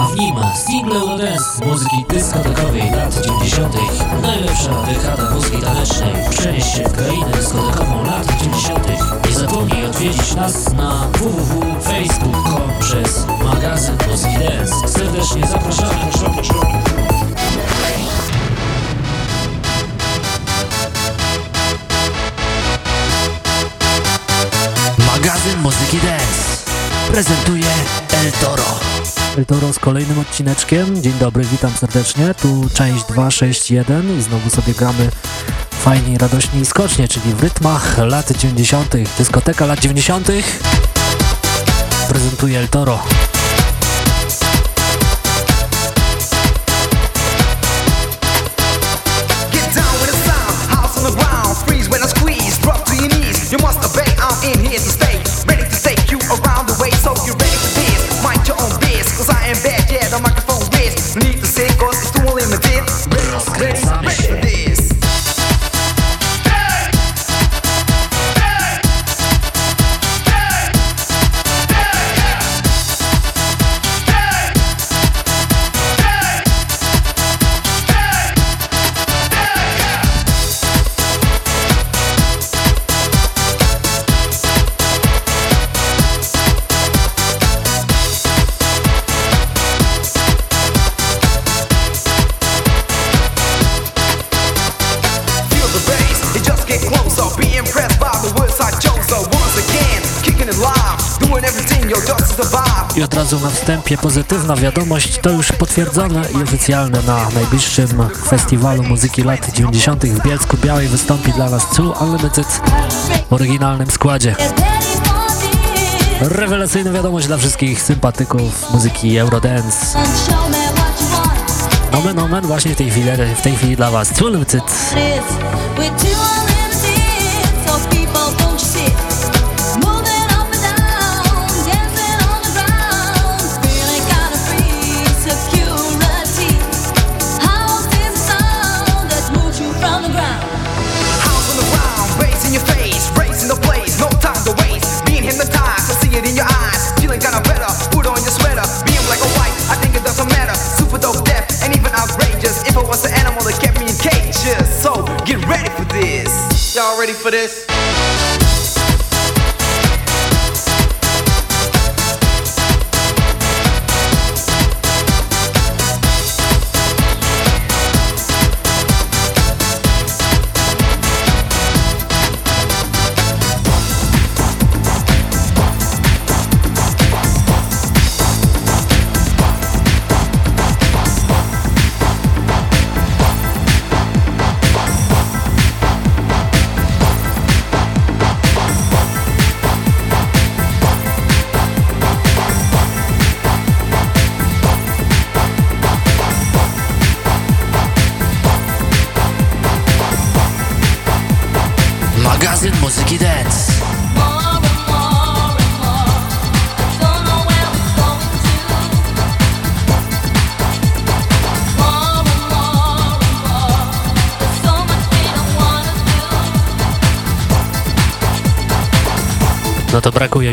a w nim single Eurodance z muzyki dyskotekowej lat 90. Najlepsza dekada muzyki tanecznej. Przenieś się w krainę dyskotekową lat 90. Nie zapomnij odwiedzić nas na www.facebook.com przez magazyn Muzyki Dance. Serdecznie zapraszamy. Magazyn Muzyki Dance prezentuje El Toro. El Toro z kolejnym odcineczkiem. Dzień dobry, witam serdecznie. Tu część 261 i znowu sobie gramy fajnie, radośnie i skocznie, czyli w rytmach lat 90. Dyskoteka lat 90. prezentuje El Toro. I od razu na wstępie pozytywna wiadomość, to już potwierdzone i oficjalne na najbliższym festiwalu muzyki lat 90. w Bielsku Białej wystąpi dla nas Two Unlimited w oryginalnym składzie. Rewelacyjna wiadomość dla wszystkich sympatyków muzyki Eurodance. Nomen omen właśnie w tej chwili, w tej chwili dla Was Two Unlimited. です。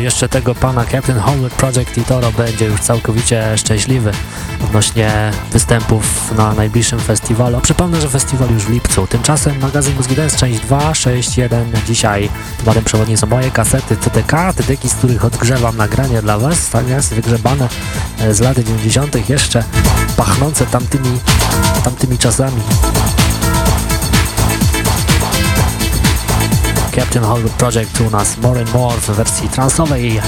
Jeszcze tego pana Captain Homewood Project i Toro będzie już całkowicie szczęśliwy odnośnie występów na najbliższym festiwalu. Przypomnę, że festiwal już w lipcu. Tymczasem magazyn Mózgi Dance część 2, 6, 1. Dzisiaj tematem przewodnim są moje kasety TDK, TDK, z których odgrzewam nagranie dla Was, tak jest, wygrzebane e, z lat 90. jeszcze pachnące tamtymi, tamtymi czasami. Captain Hollywood Project u nas More and More w wersji transowej.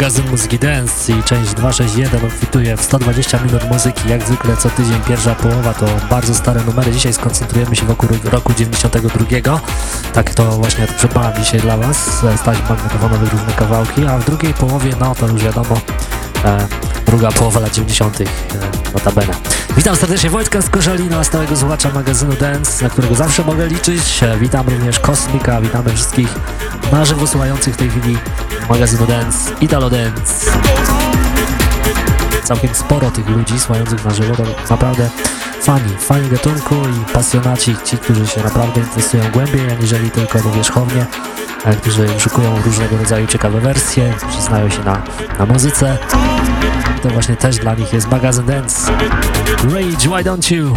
Magazyn Muzyki Dance i część 261 obfituje w 120 minut muzyki. Jak zwykle co tydzień pierwsza połowa to bardzo stare numery. Dzisiaj skoncentrujemy się wokół roku 92. Tak to właśnie przypałam dzisiaj dla Was. Z taśm magnetofonowych różne kawałki, a w drugiej połowie, no to już wiadomo, e, druga połowa lat 90. E, notabene. Witam serdecznie Wojtka z Koszalina, stałego słuchacza magazynu Dance, na którego zawsze mogę liczyć. E, witam również Kosmika, witamy wszystkich na żywo słuchających w tej chwili magazynu Dance, Italo Dance. Całkiem sporo tych ludzi słuchających na żywo, to naprawdę fani, fani gatunku i pasjonaci, ci, którzy się naprawdę interesują głębiej, aniżeli tylko powierzchownie, którzy szukują różnego rodzaju ciekawe wersje, którzy znają się na, na muzyce. To właśnie też dla nich jest magazyn Dance. Rage, why don't you?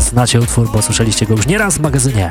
Znacie utwór, bo słyszeliście go już nieraz w magazynie.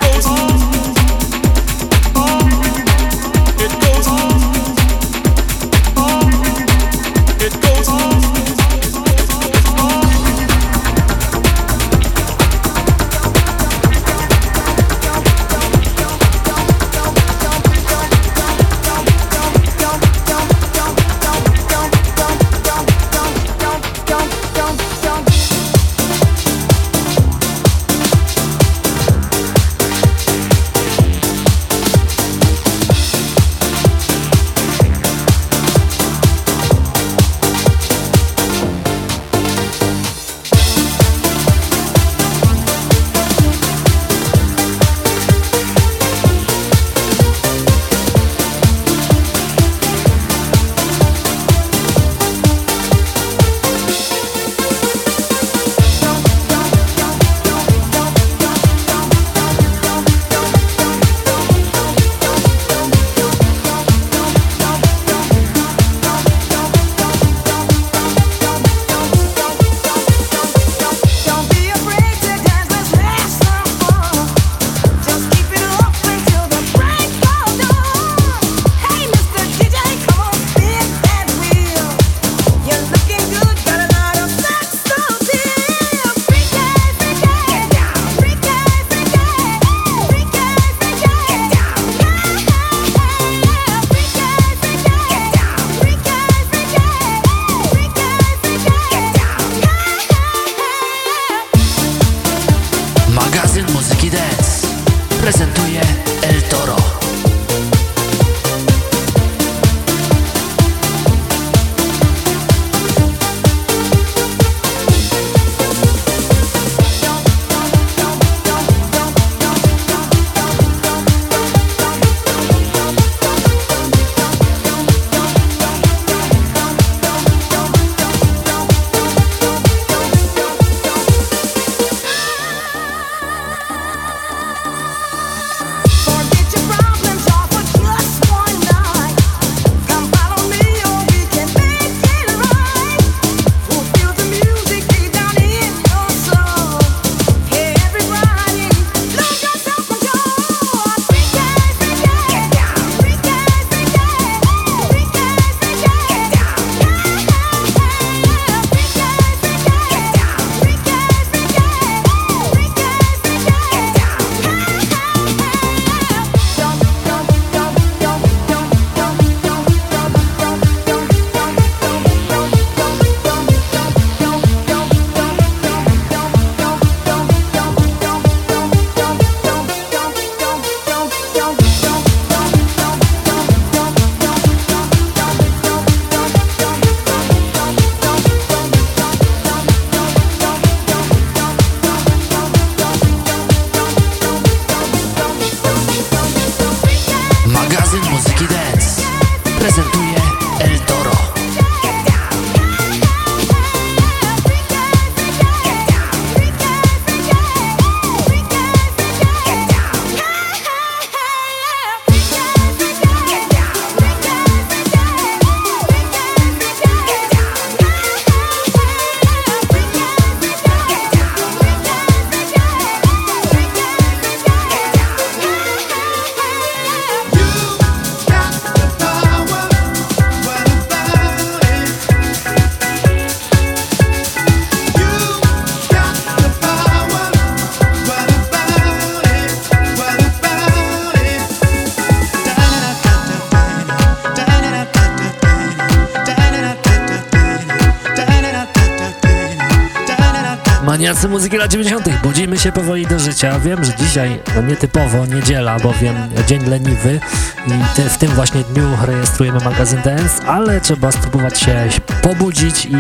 Maniacy muzyki lat 90. Budzimy się powoli do życia. Wiem, że dzisiaj no, nietypowo niedziela, bowiem dzień leniwy i w tym właśnie dniu rejestrujemy magazyn Dance, ale trzeba spróbować się pobudzić i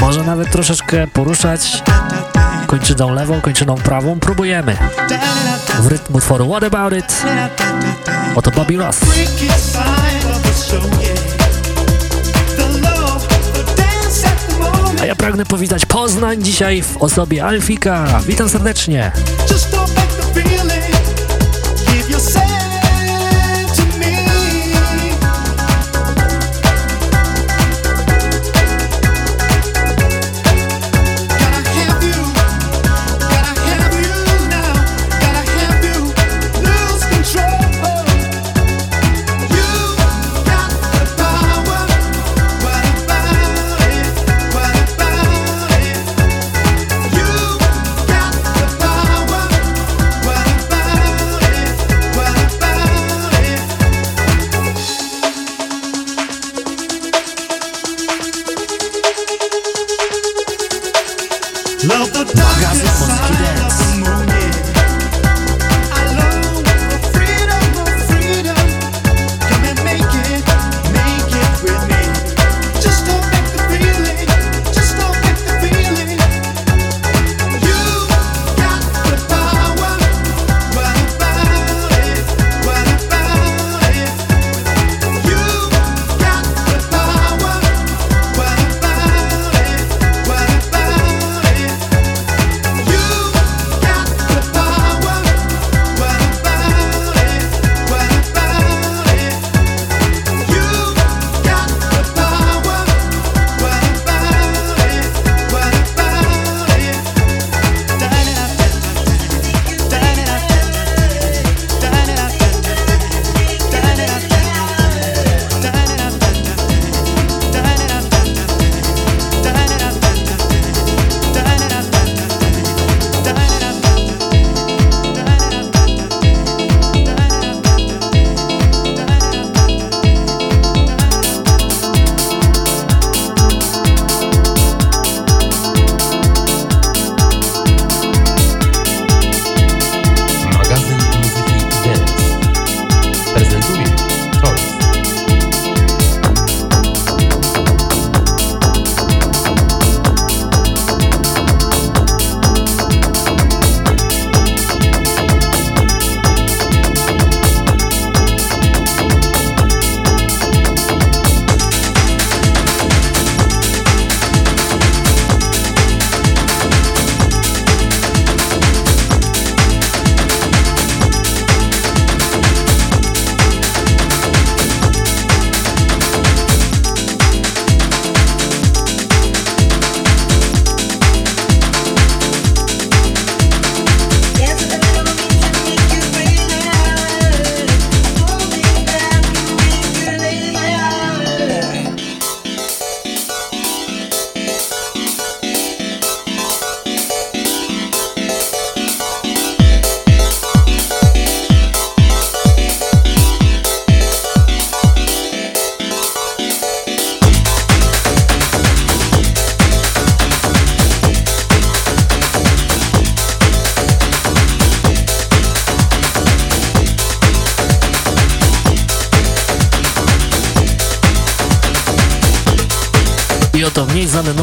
może nawet troszeczkę poruszać kończyną lewą, kończyną prawą. Próbujemy w rytm utworu What About It? Oto Bobby Ross. A ja pragnę powitać Poznań dzisiaj w osobie Alfika. Witam serdecznie.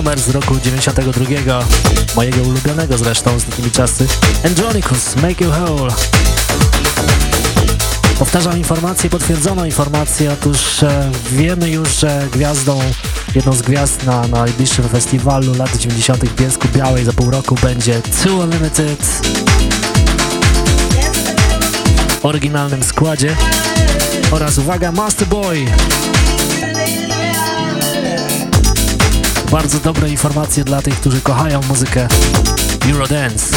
Numer z roku 92, mojego ulubionego zresztą z takimi czasy. Andronicus, Make You Whole. Powtarzam informację, potwierdzoną informację, otóż e, wiemy już, że gwiazdą, jedną z gwiazd na, na najbliższym festiwalu lat 90. w Bielsku Białej za pół roku będzie Two Unlimited w oryginalnym składzie oraz uwaga Master Boy. Bardzo dobre informacje dla tych, którzy kochają muzykę Eurodance.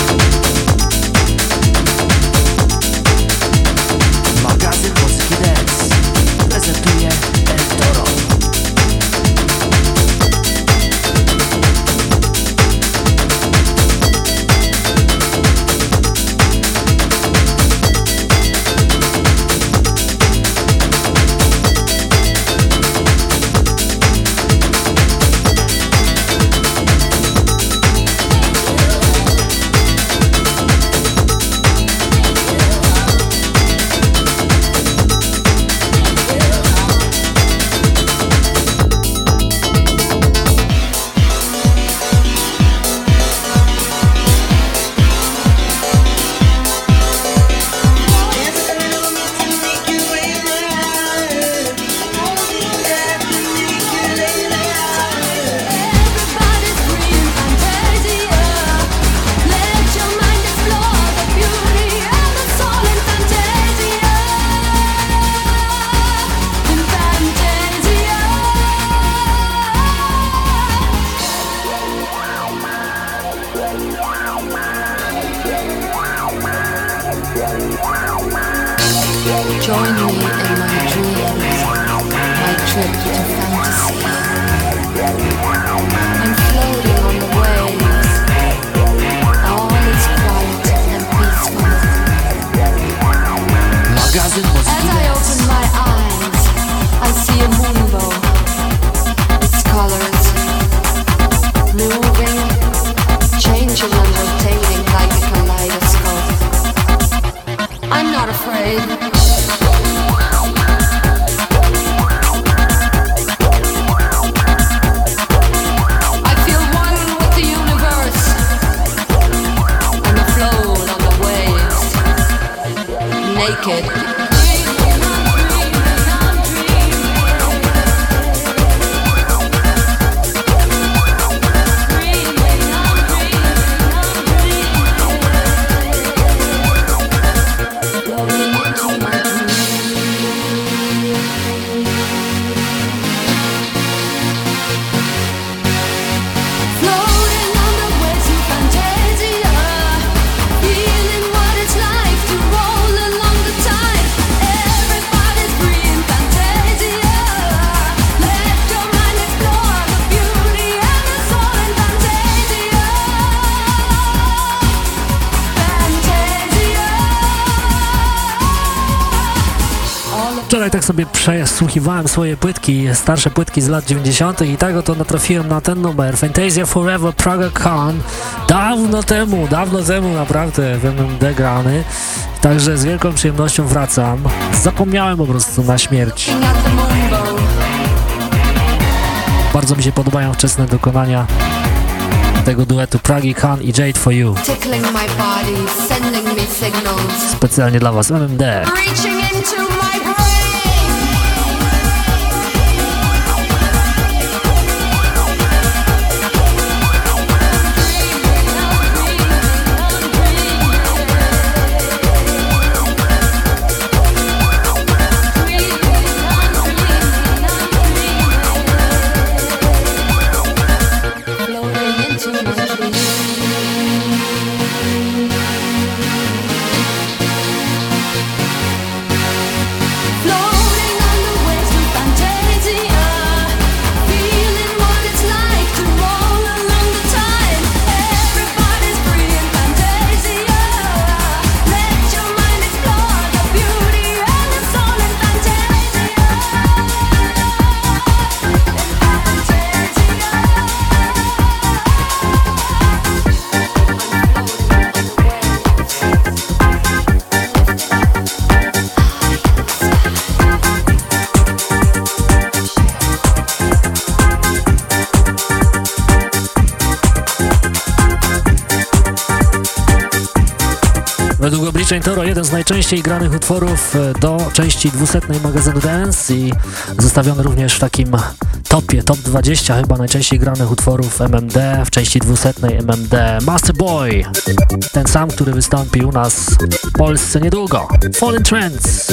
Sobie przesłuchiwałem swoje płytki, starsze płytki z lat 90. i tak oto natrafiłem na ten numer Fantasia Forever Praga Khan dawno temu, dawno temu naprawdę w MMD grany. Także z wielką przyjemnością wracam. Zapomniałem po prostu na śmierć. Bardzo mi się podobają wczesne dokonania tego duetu Pragi Khan i Jade for You. Specjalnie dla Was MMD. Najczęściej granych utworów e, do części 200 magazynu Dance i zostawiony również w takim topie, top 20 chyba najczęściej granych utworów MMD, w części 200 MMD Master Boy, ten sam, który wystąpi u nas w Polsce niedługo. Fallen Trends.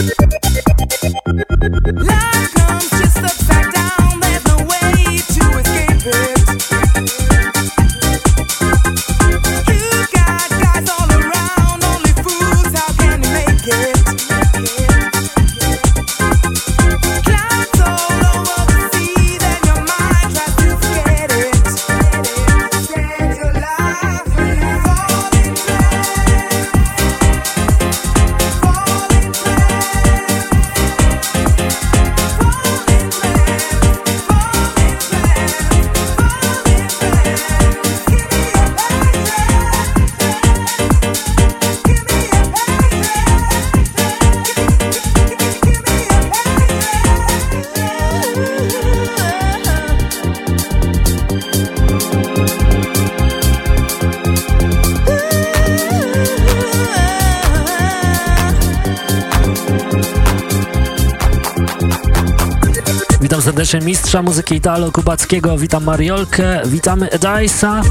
Mistrza muzyki Italo Kubackiego, witam Mariolkę, witamy Edaisa,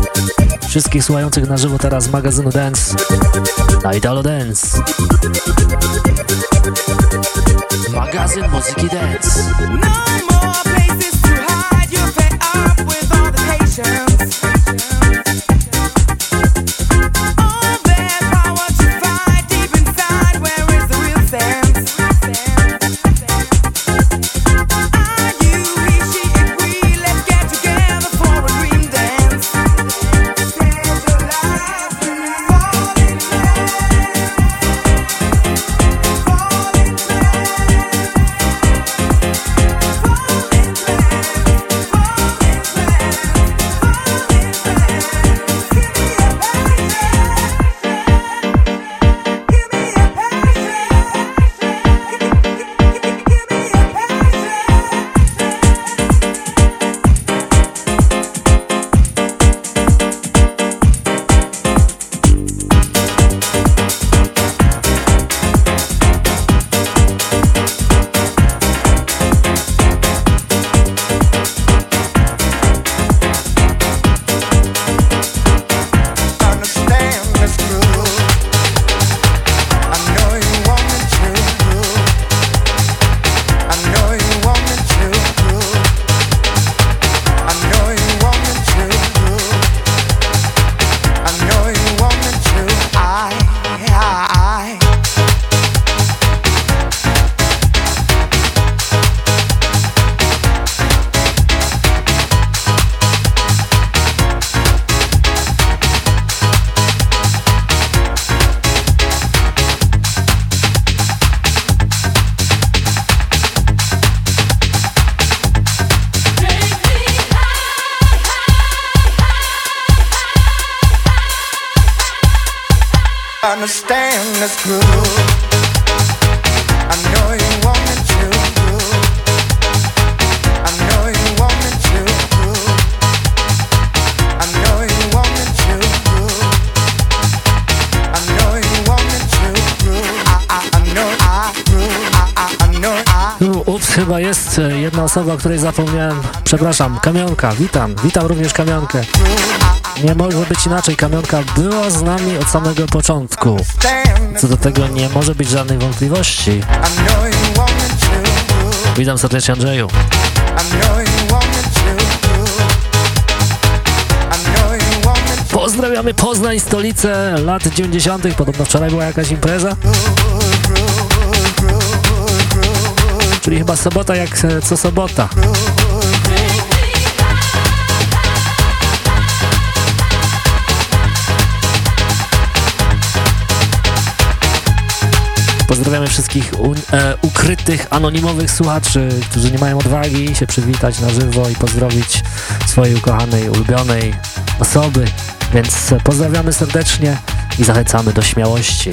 wszystkich słuchających na żywo teraz magazynu Dance na Italo Dance. Magazyn muzyki dance. No more places to hide. Up with all the patience. Osoba, o której zapomniałem. Przepraszam, Kamionka, witam. Witam również Kamionkę. Nie może być inaczej, Kamionka była z nami od samego początku. Co do tego nie może być żadnej wątpliwości. Witam serdecznie Andrzeju. Pozdrawiamy Poznań, stolicę lat 90. Podobno wczoraj była jakaś impreza. Czyli chyba sobota jak e, co sobota. Pozdrawiamy wszystkich e, ukrytych, anonimowych słuchaczy, którzy nie mają odwagi się przywitać na żywo i pozdrowić swojej ukochanej, ulubionej osoby. Więc pozdrawiamy serdecznie i zachęcamy do śmiałości.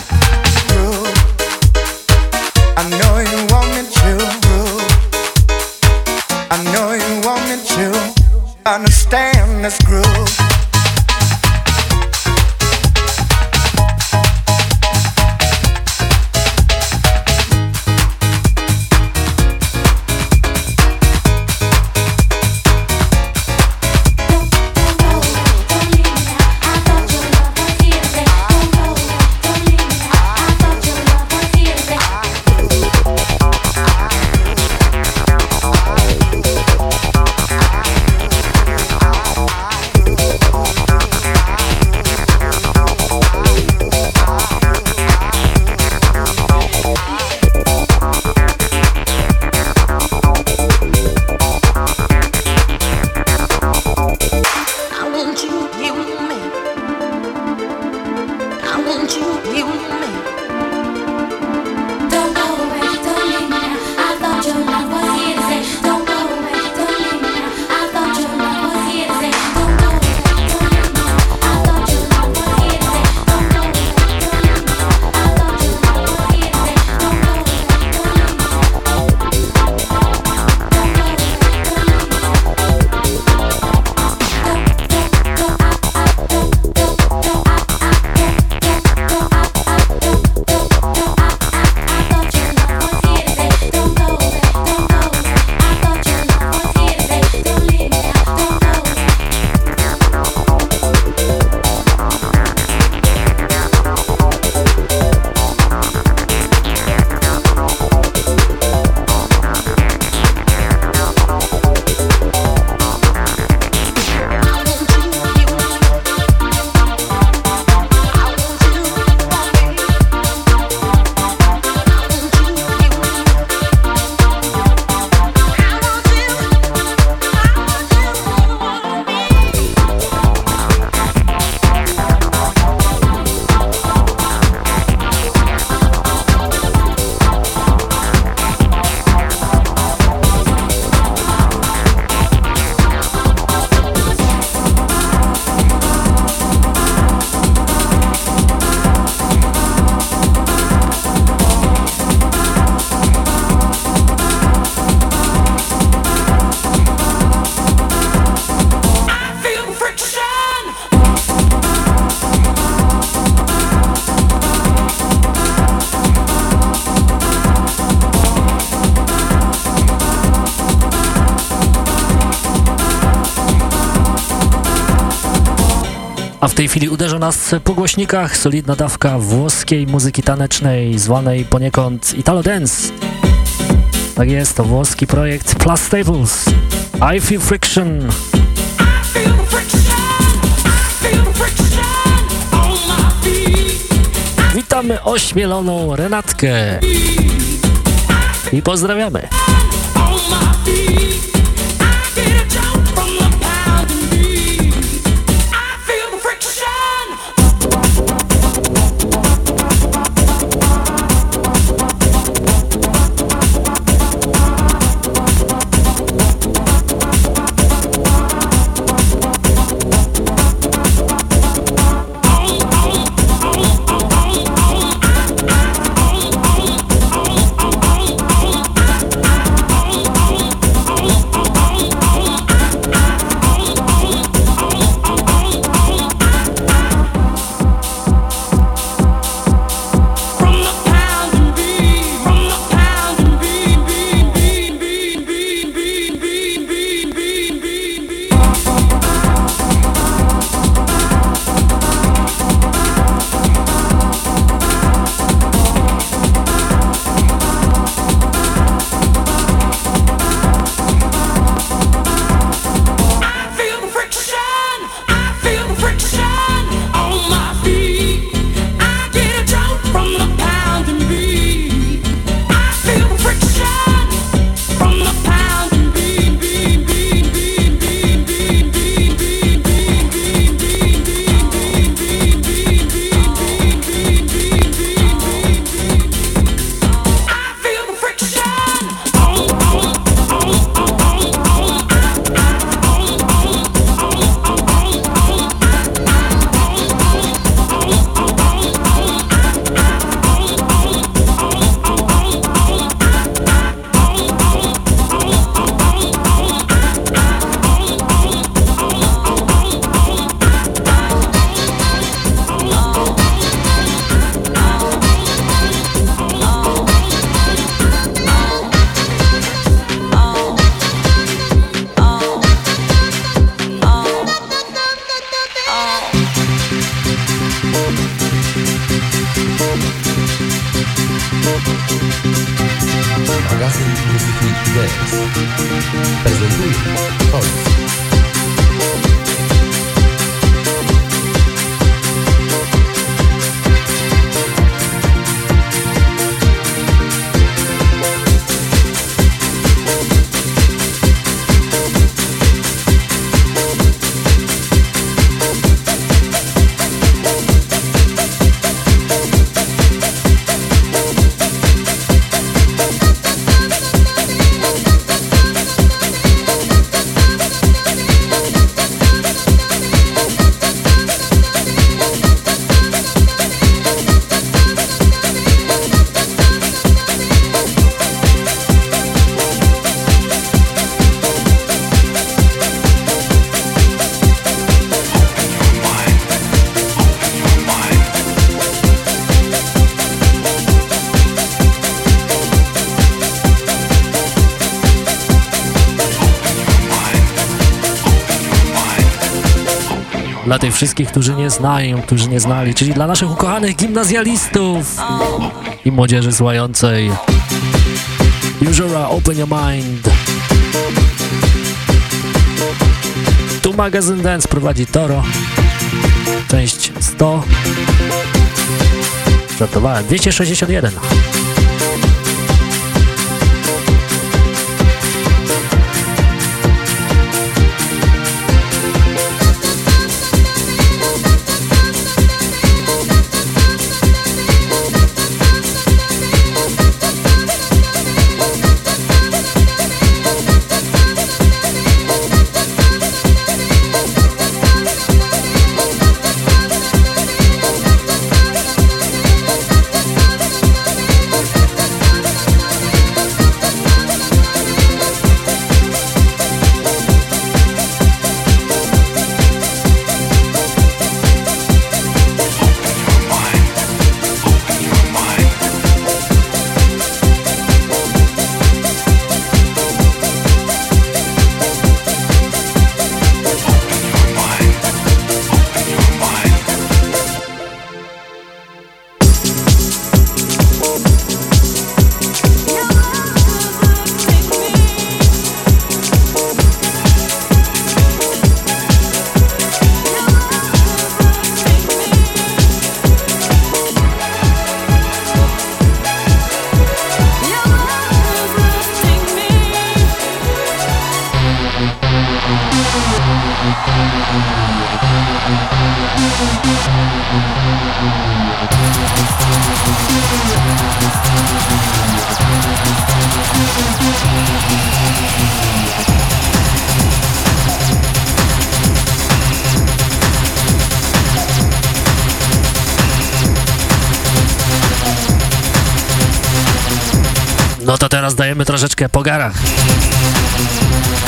Uderza nas po głośnikach solidna dawka włoskiej muzyki tanecznej, zwanej poniekąd Italo Dance. Tak jest, to włoski projekt Plus Staples. I Feel Friction. Witamy ośmieloną Renatkę i pozdrawiamy. Wszystkich, którzy nie znają, którzy nie znali, czyli dla naszych ukochanych gimnazjalistów i młodzieży słuchającej. Usual, open your mind. Tu magazyn Dance prowadzi Toro. Część 100. Żartowałem. 261. troszeczkę po garach.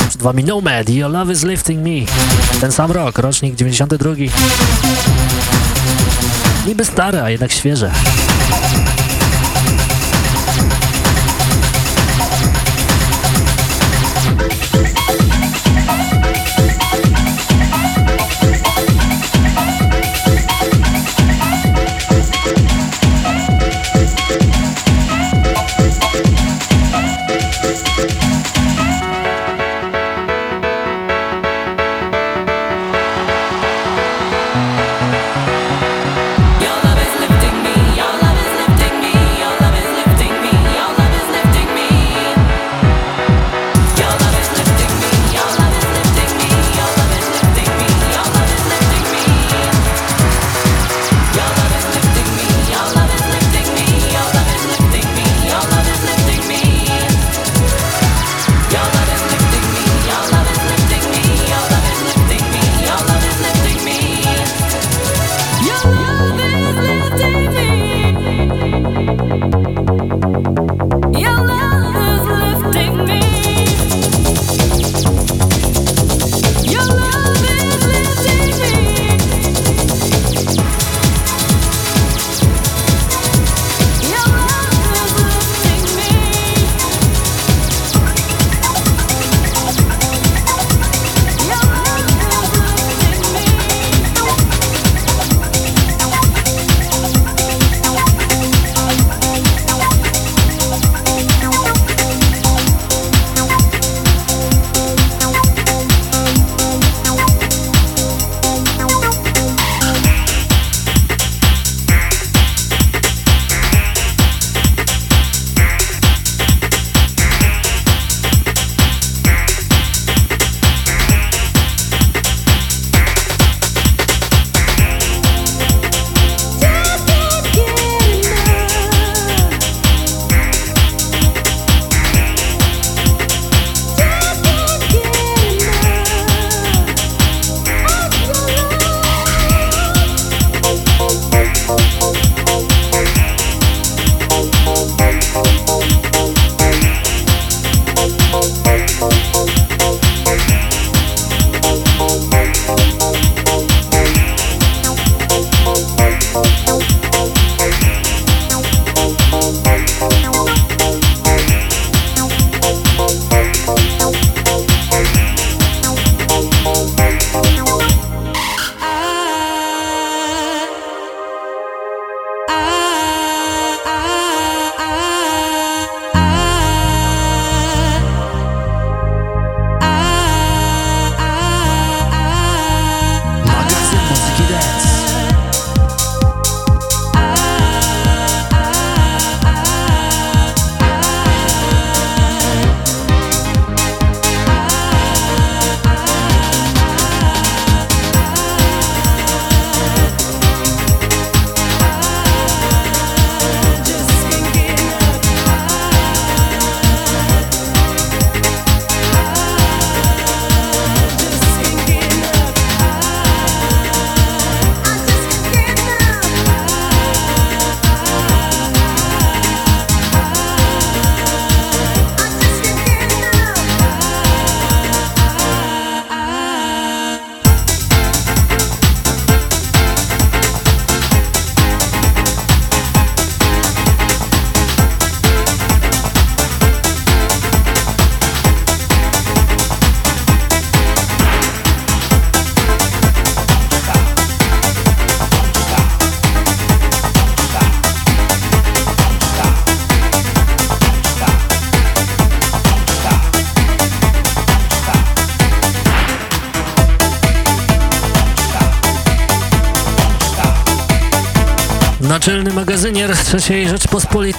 Przed wami Nomad, Your Love is Lifting Me. Ten sam rok, rocznik 92. Niby stare, a jednak świeże.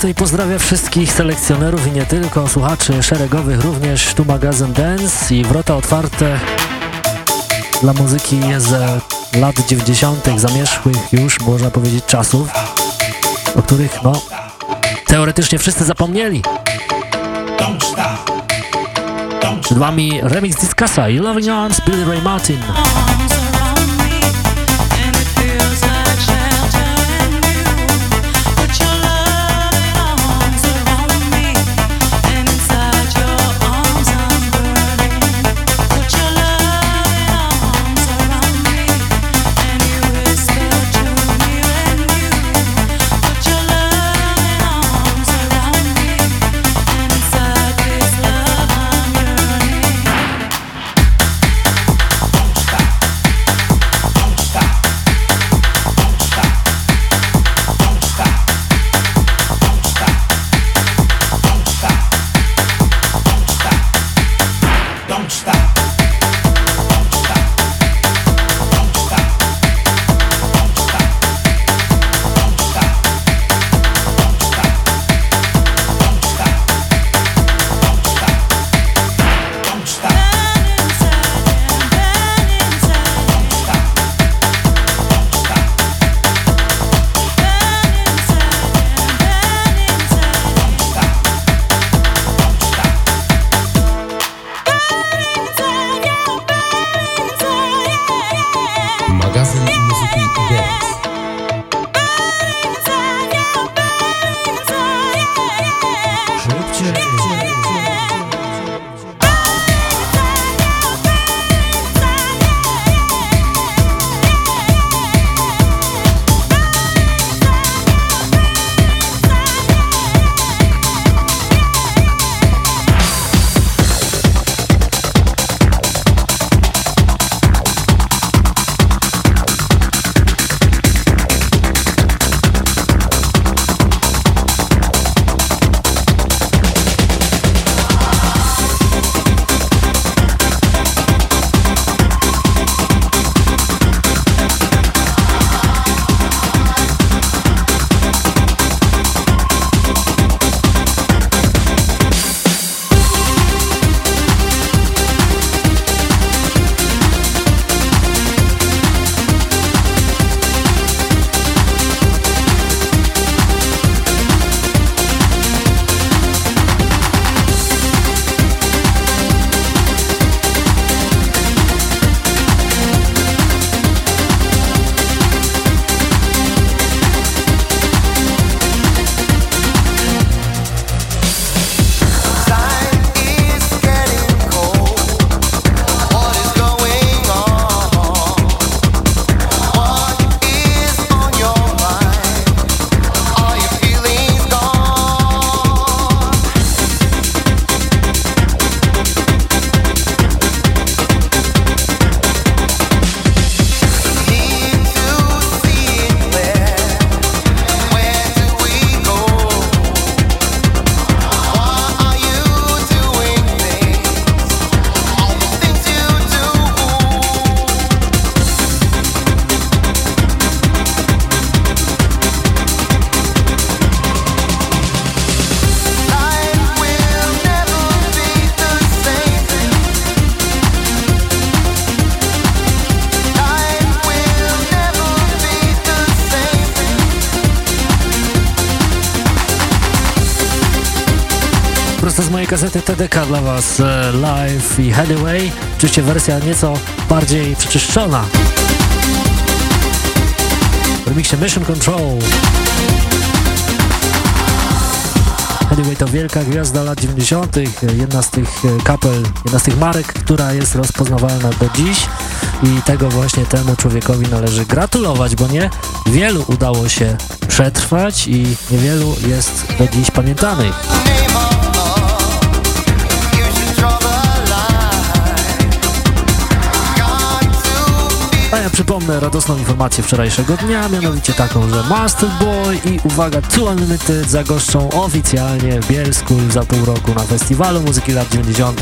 Rzeczpospolitej pozdrawia wszystkich selekcjonerów i nie tylko, słuchaczy szeregowych również, tu magazyn Dance i wrota otwarte dla muzyki z lat 90. zamierzchłych już, można powiedzieć, czasów, o których, no, teoretycznie wszyscy zapomnieli. Przed wami remix Discasa i Loving Arms Billy Ray Martin. TDK dla Was e, live i Headway. Oczywiście wersja nieco bardziej przeczyszczona. W remixie Mission Control. Headway to wielka gwiazda lat 90., jedna z tych e, kapel, jedna z tych marek, która jest rozpoznawalna do dziś i tego właśnie temu człowiekowi należy gratulować, bo nie wielu udało się przetrwać i niewielu jest do dziś pamiętanych. Przypomnę radosną informację wczorajszego dnia, mianowicie taką, że Master Boy i uwaga, Two Unlimited zagoszczą oficjalnie w Bielsku za pół roku na festiwalu muzyki lat 90.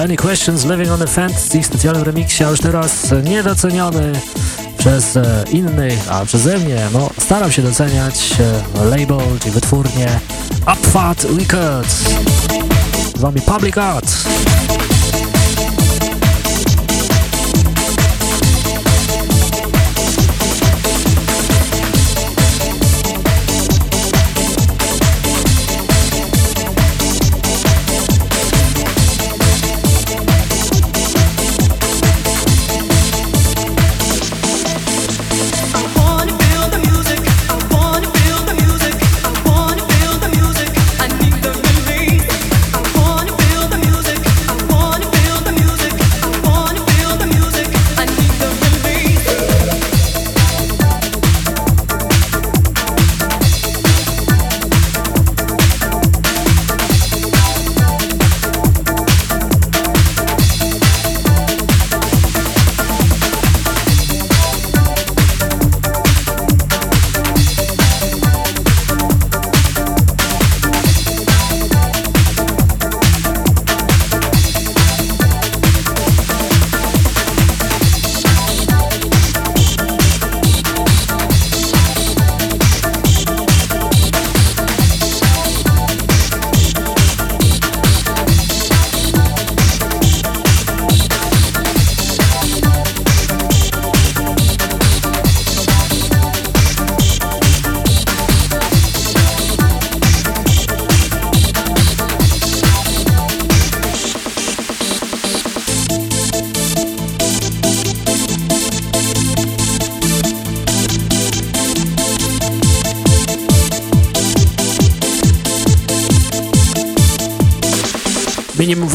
Any Questions Living on the Fantasy w specjalnym remiksie, a już teraz niedoceniony przez e, innych, a przeze mnie, no staram się doceniać e, label, czyli wytwórnię Upfat Records. Z wami Public Art.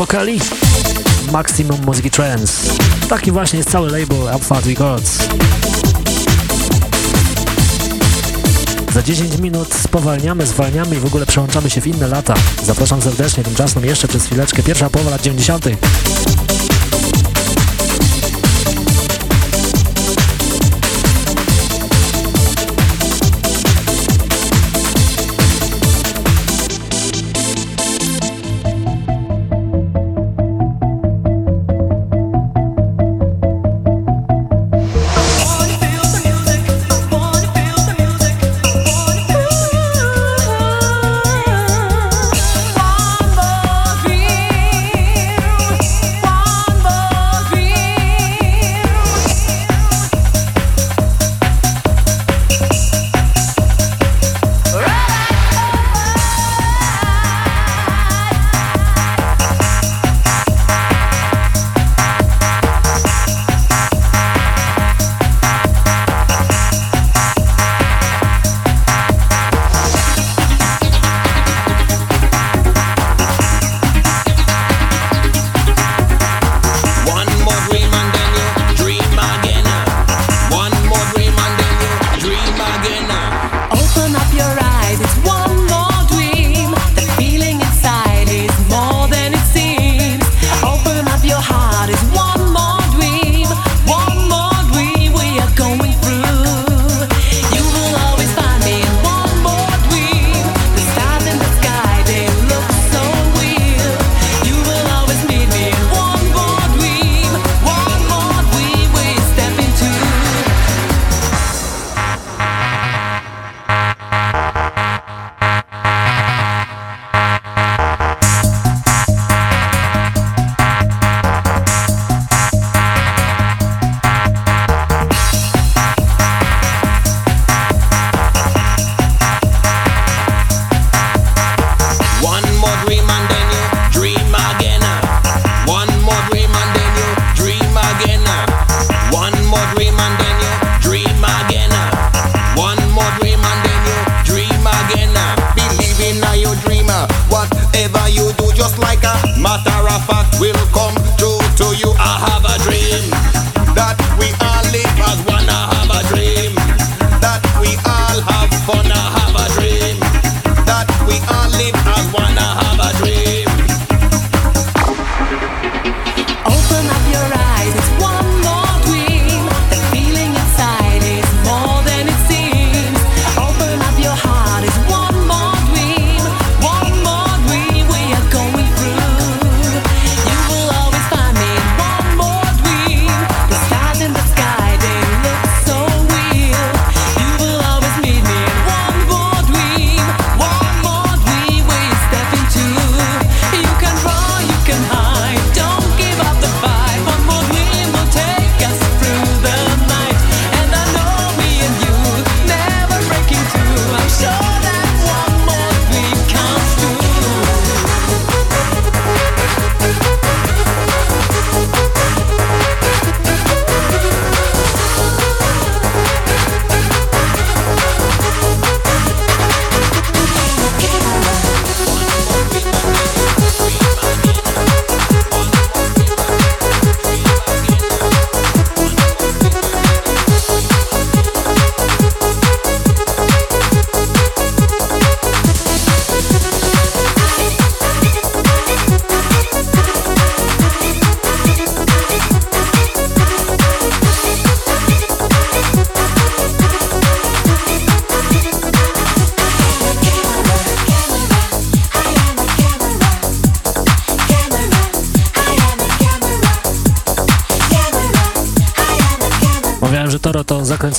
wokali Maximum Muzyki Trance. Taki właśnie jest cały label Upfart Records. Za 10 minut spowalniamy, zwalniamy i w ogóle przełączamy się w inne lata. Zapraszam serdecznie, tymczasem jeszcze przez chwileczkę pierwsza połowa lat 90.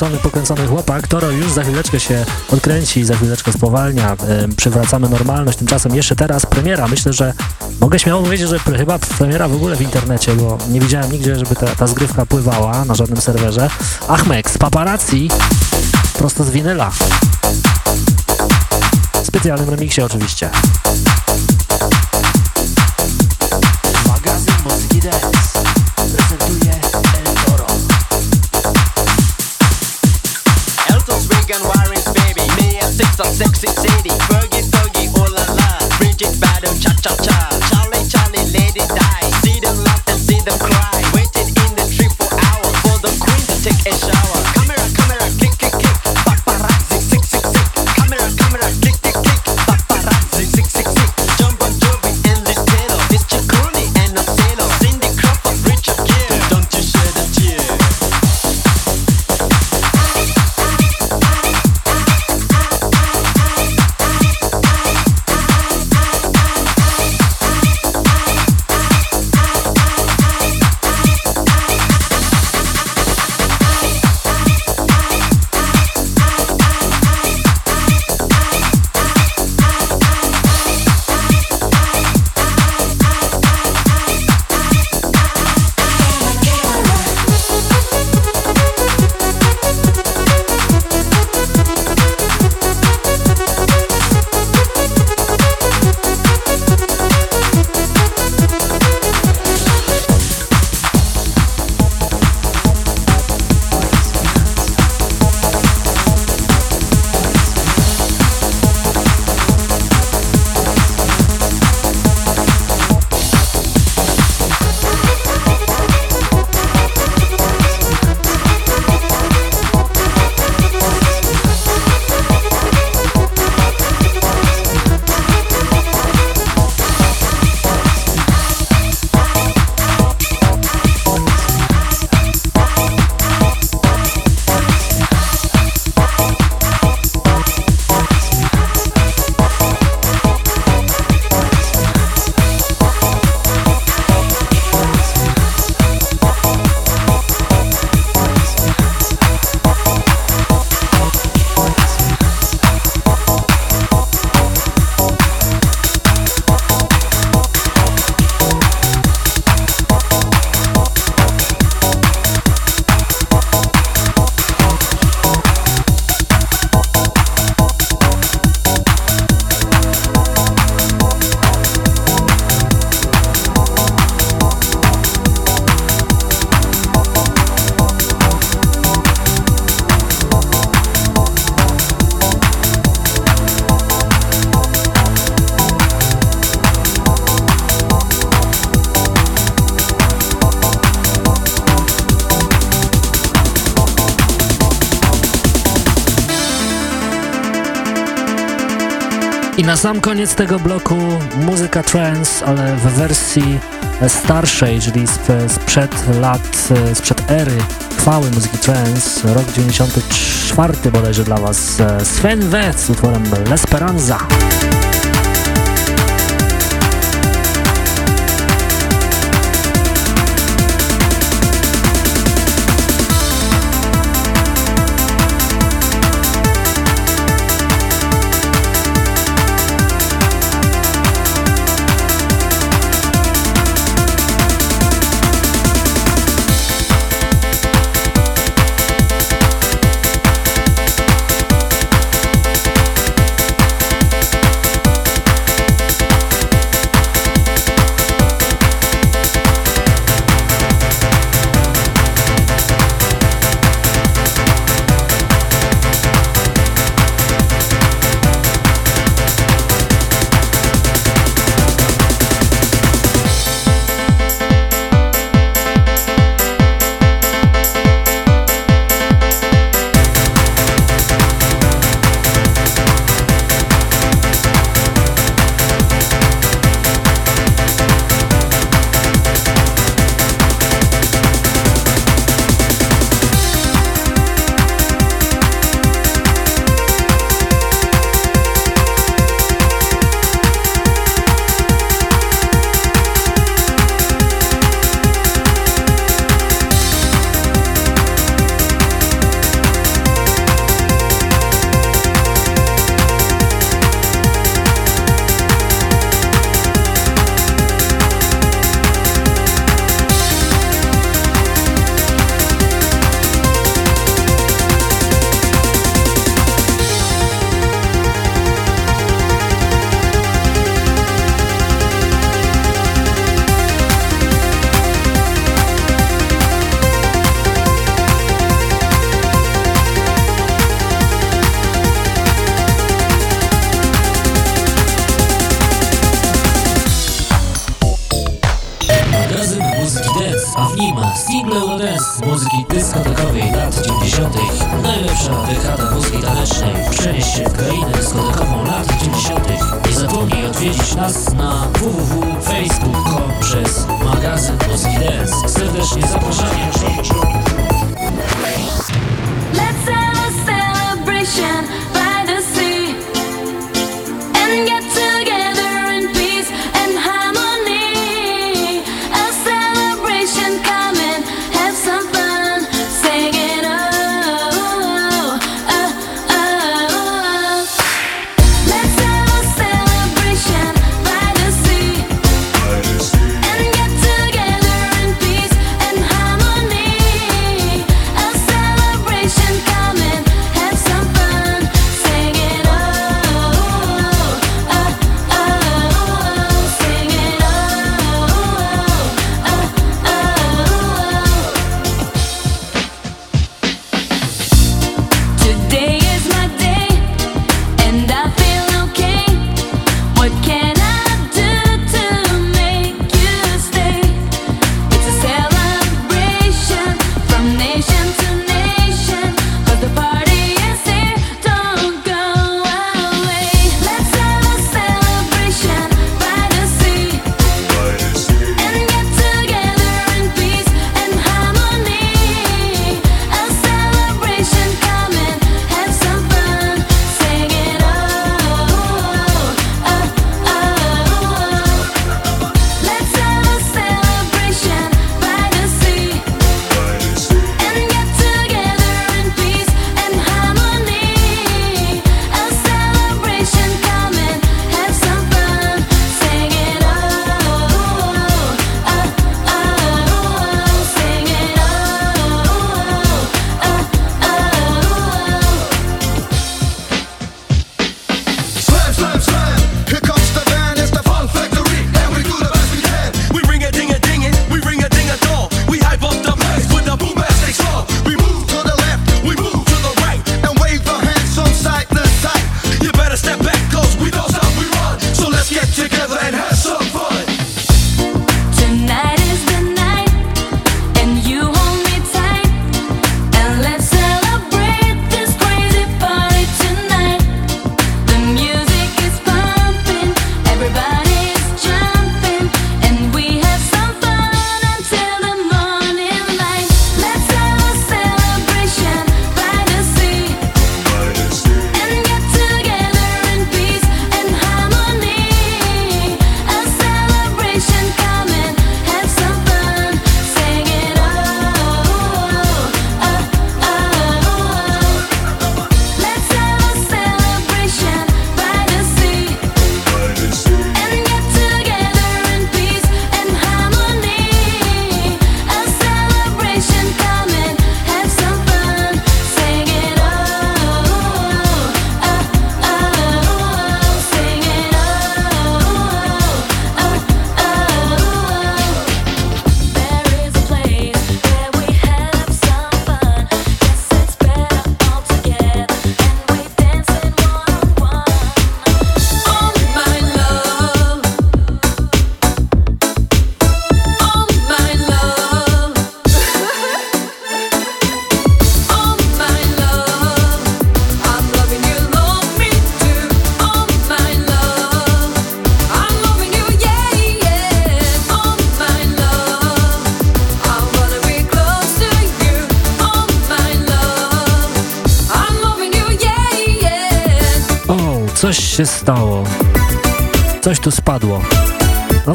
pokręcony, pokręcony chłopak. Toro już za chwileczkę się odkręci, za chwileczkę spowalnia, e, przywracamy normalność. Tymczasem jeszcze teraz premiera. Myślę, że mogę śmiało powiedzieć, że chyba premiera w ogóle w internecie, bo nie widziałem nigdzie, żeby ta, ta zgrywka pływała na żadnym serwerze. Achmek z paparazzi, prosto z winyla. W specjalnym remiksie oczywiście. Me and six of sexy I na sam koniec tego bloku muzyka trance, ale w wersji starszej, czyli sp- sprzed lat, sprzed ery chwały muzyki trance, rok 94 bodajże dla Was, Sven Weth z utworem L'Esperanza.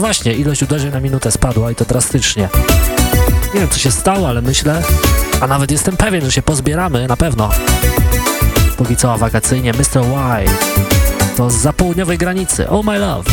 właśnie, ilość uderzeń na minutę spadła i to drastycznie. Nie wiem co się stało, ale myślę, a nawet jestem pewien, że się pozbieramy, na pewno. Póki co wakacyjnie Mr. Y, to z zapołudniowej granicy. Oh my love.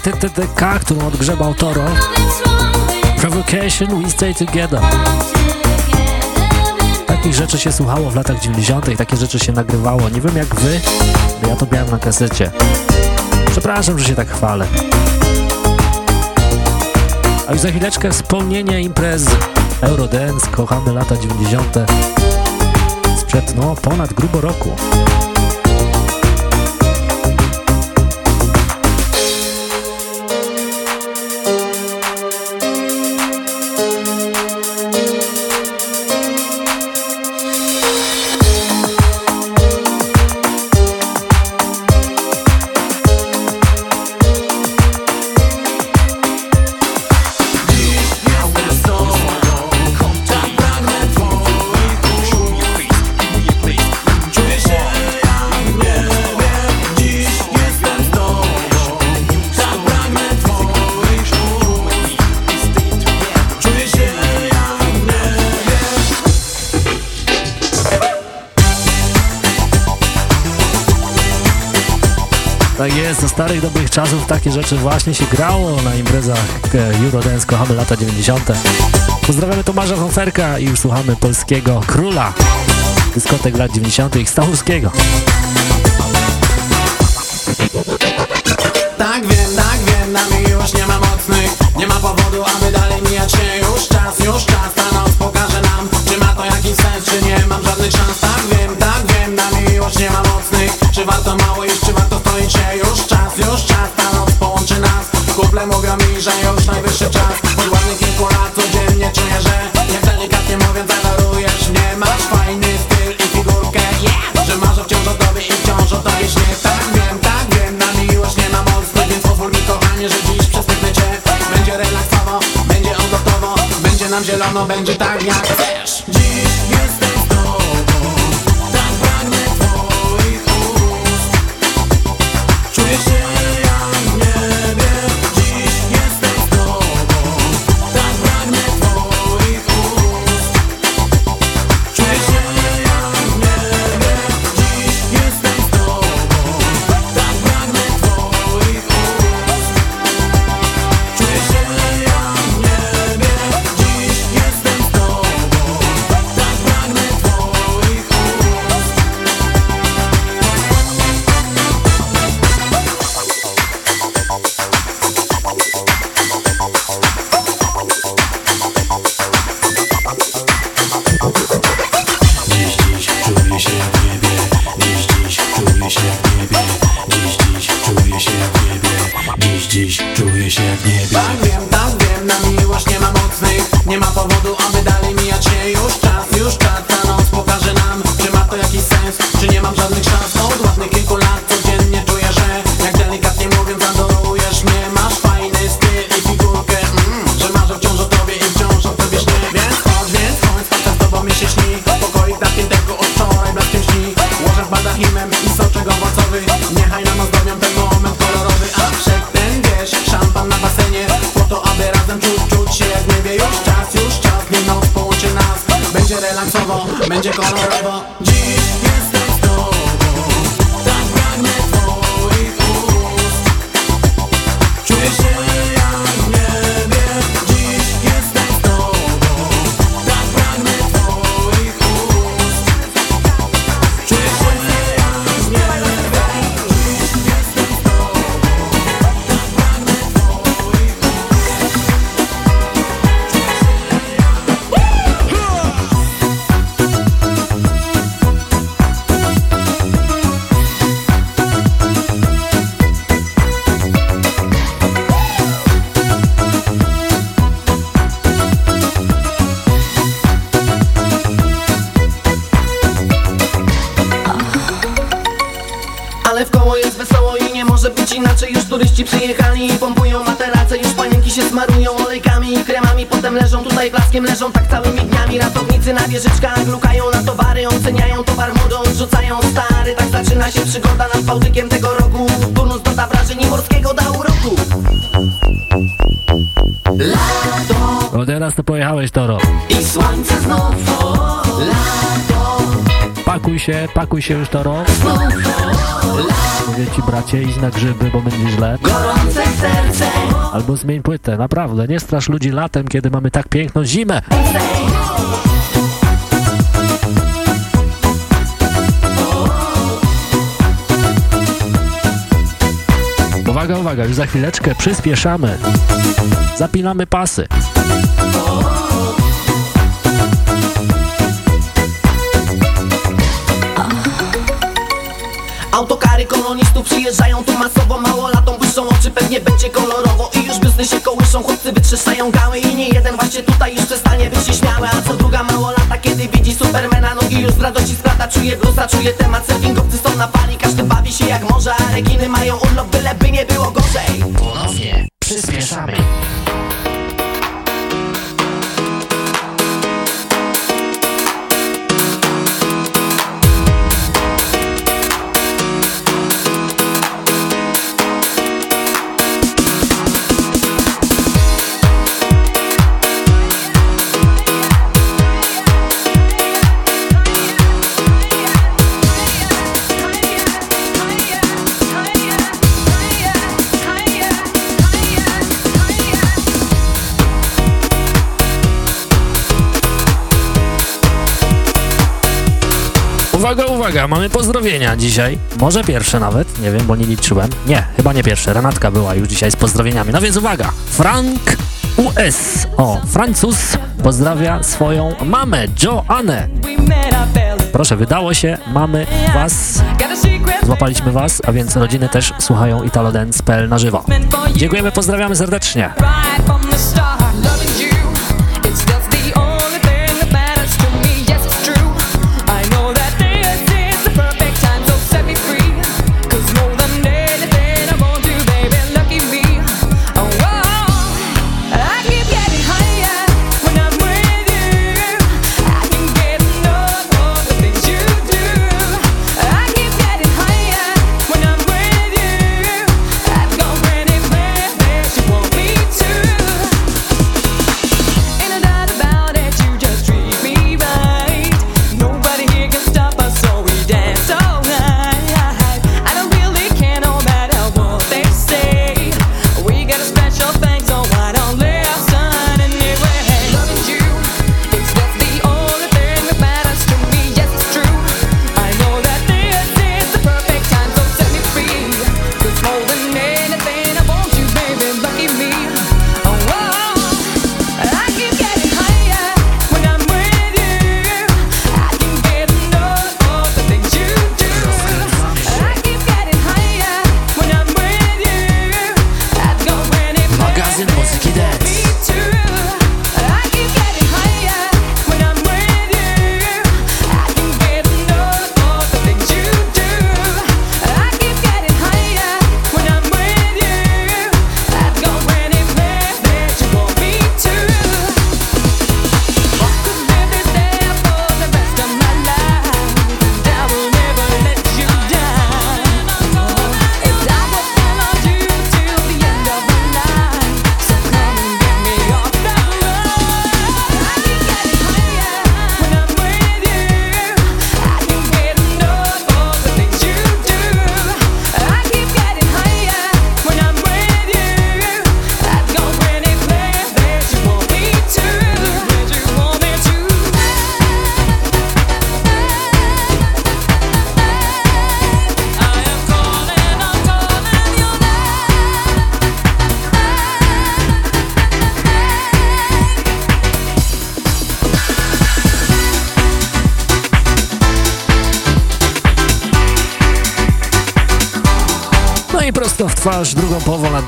kasety TDK, którą odgrzebał Toro. Provocation, We Stay Together. Takich rzeczy się słuchało w latach 90., takie rzeczy się nagrywało. Nie wiem jak wy, ale ja to miałem na kasecie. Przepraszam, że się tak chwalę. A już za chwileczkę wspomnienie imprez Eurodance, kochamy lata 90. Sprzed no ponad grubo roku. czasów takie rzeczy właśnie się grało na imprezach e, Eurodance, kochamy lata 90. Pozdrawiamy Tomasza Hoferka i już słuchamy polskiego króla dyskotek lat 90. Stałuskiego. Mi się śni Pokoik na pięterku od wczoraj blaskiem śni baldachimem i soczek owocowy Niechaj nam ozdrobią ten moment kolorowy. A przedtem wiesz, szampan na basenie. Po to, aby razem czuć, czuć się jak niebie. Już czas, już czas, niech noc połączy nas. Będzie relaksowo, będzie kolorowo wieżyczkach lukają na towary Oceniają towar modą, odrzucają stary Tak zaczyna się przygoda nad Bałtykiem tego roku Turnus doda wrażeń i morskiego da uroku Lato O teraz to pojechałeś, Toro. i słońce znowu Lato Pakuj się, pakuj się już, Toro. znowu Mówię ci, bracie, idź na grzyby, bo będzie źle. Gorące serce Albo zmień płytę, naprawdę. Nie strasz ludzi latem, kiedy mamy tak piękną zimę. Uwaga, uwaga, już za chwileczkę przyspieszamy. Zapinamy pasy. Autokary kolonistów przyjeżdżają tu masowo Mało latą błyszczą oczy, pewnie będzie kolorowo I już bysny się kołyszą, chłopcy wytrzeszają gały I nie jeden właśnie tutaj już przestanie być nieśmiały A co druga mało lata, widzi Supermana Nogi już z radości splata, czuje blusa, czuje temat Surfingowcy są na fali, każdy bawi się jak może A rekiny mają urlop, byle by nie było gorzej Ponownie przyspieszamy. Uwaga, mamy pozdrowienia dzisiaj. Może pierwsze nawet, nie wiem, bo nie liczyłem. Nie, chyba nie pierwsze. Renatka była już dzisiaj z pozdrowieniami. No więc uwaga, Frank US. O, Francuz pozdrawia swoją mamę, Joannę. Proszę, wydało się, mamy was, złapaliśmy was, a więc rodziny też słuchają italodance.pl na żywo. Dziękujemy, pozdrawiamy serdecznie.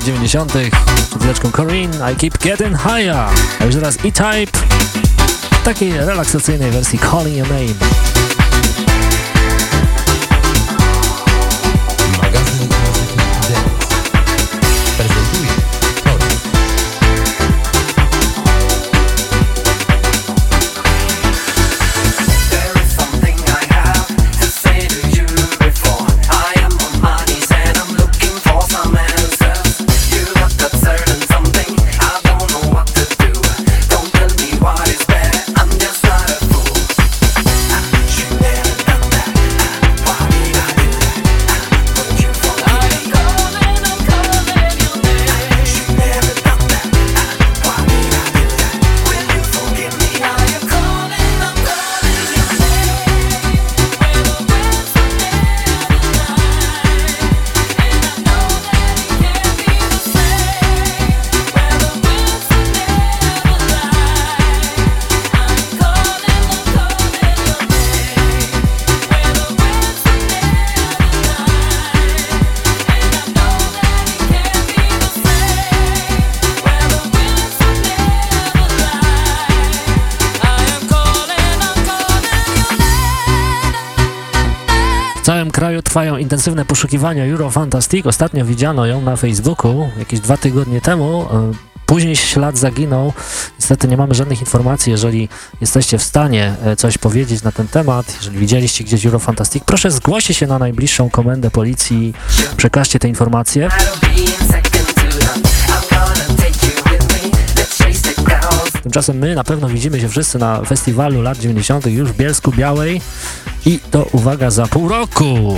90. chwileczką Corinne, I Keep Getting Higher, a już teraz E-Type w takiej relaksacyjnej wersji Calling Your Name. intensywne poszukiwania Eurofantastic. Ostatnio widziano ją na Facebooku jakieś dwa tygodnie temu. E, później ślad zaginął. Niestety nie mamy żadnych informacji. Jeżeli jesteście w stanie e, coś powiedzieć na ten temat, jeżeli widzieliście gdzieś Eurofantastic, proszę zgłoście się na najbliższą komendę policji, przekażcie te informacje. Tymczasem my na pewno widzimy się wszyscy na festiwalu lat 90. już w Bielsku Białej i to uwaga za pół roku.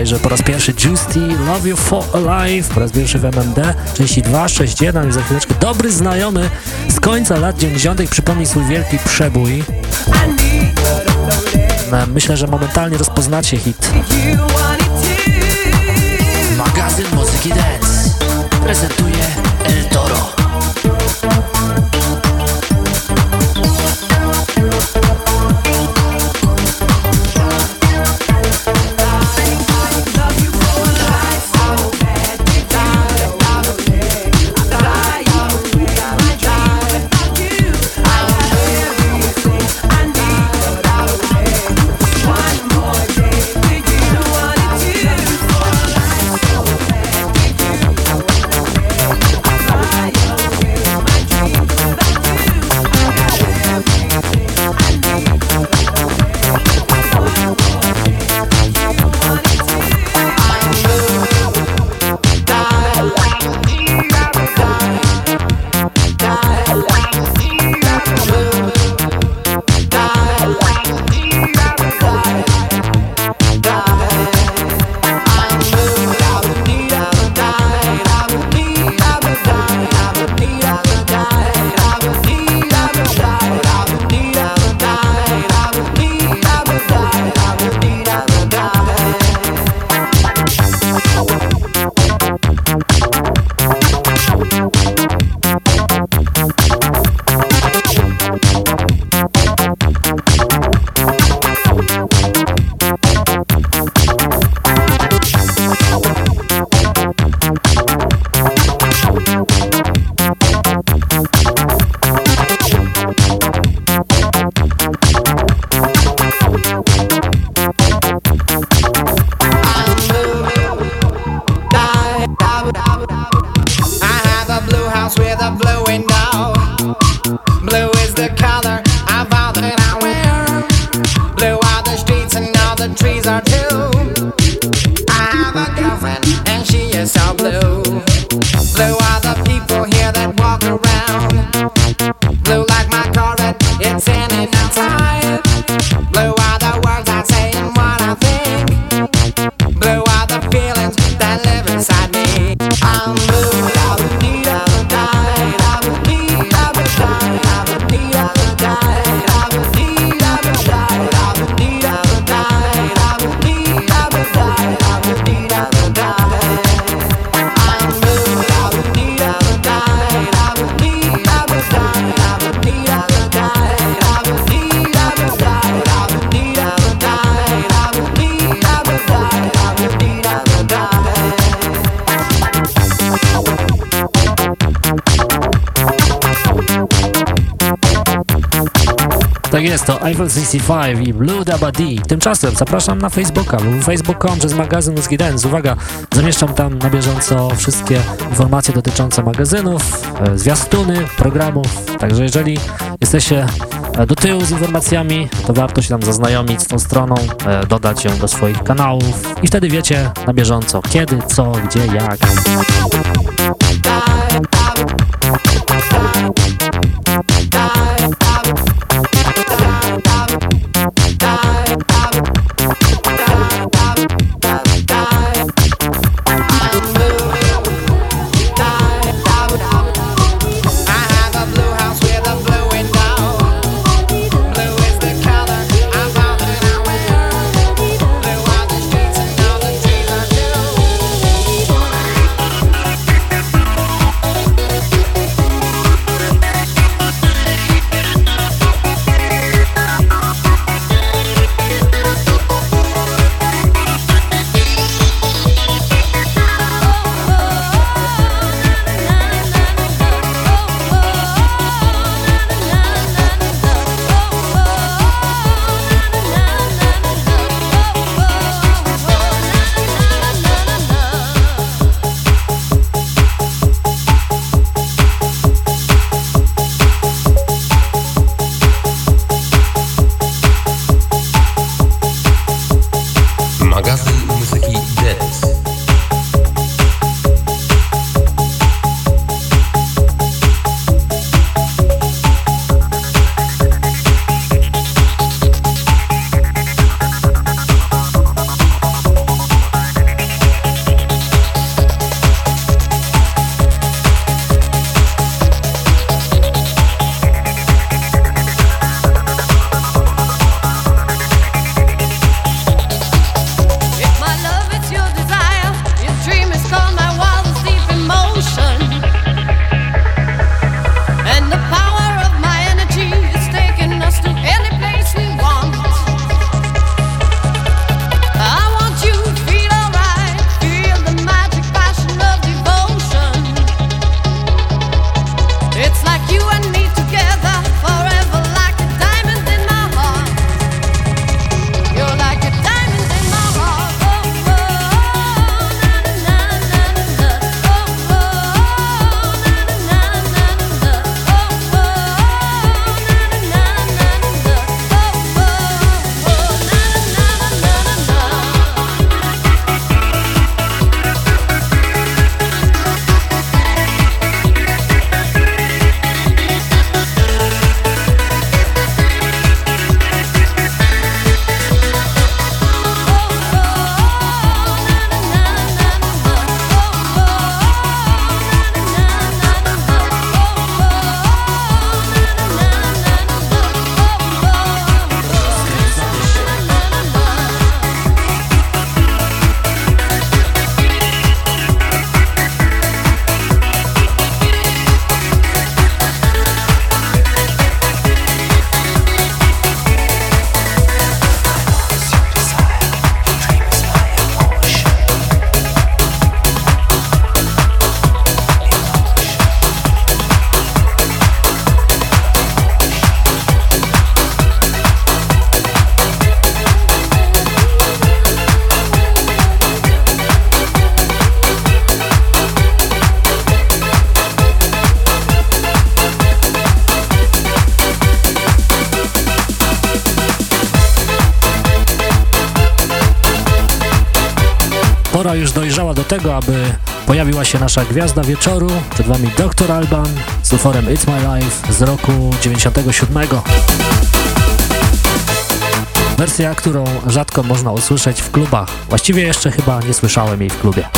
bodajże po raz pierwszy Juicy Love You For Alive, po raz pierwszy w MMD, części 2, 6, 1 i za chwileczkę dobry znajomy z końca lat 90. przypomni swój wielki przebój. E, myślę, że momentalnie rozpoznacie hit. Magazyn Muzyki Dance prezentuje Elton. Tak jest, to iPhone 65 i Blue Daba D. Tymczasem zapraszam na Facebooka, facebook.com przez magazyn Ludzki Dance. Uwaga, zamieszczam tam na bieżąco wszystkie informacje dotyczące magazynów, e, zwiastuny, programów. Także jeżeli jesteście e, do tyłu z informacjami, to warto się tam zaznajomić z tą stroną, e, dodać ją do swoich kanałów i wtedy wiecie na bieżąco kiedy, co, gdzie, jak. tego, aby pojawiła się nasza gwiazda wieczoru. Przed Wami Dr. Alban z utworem It's My Life z roku 97. Wersja, którą rzadko można usłyszeć w klubach. Właściwie jeszcze chyba nie słyszałem jej w klubie.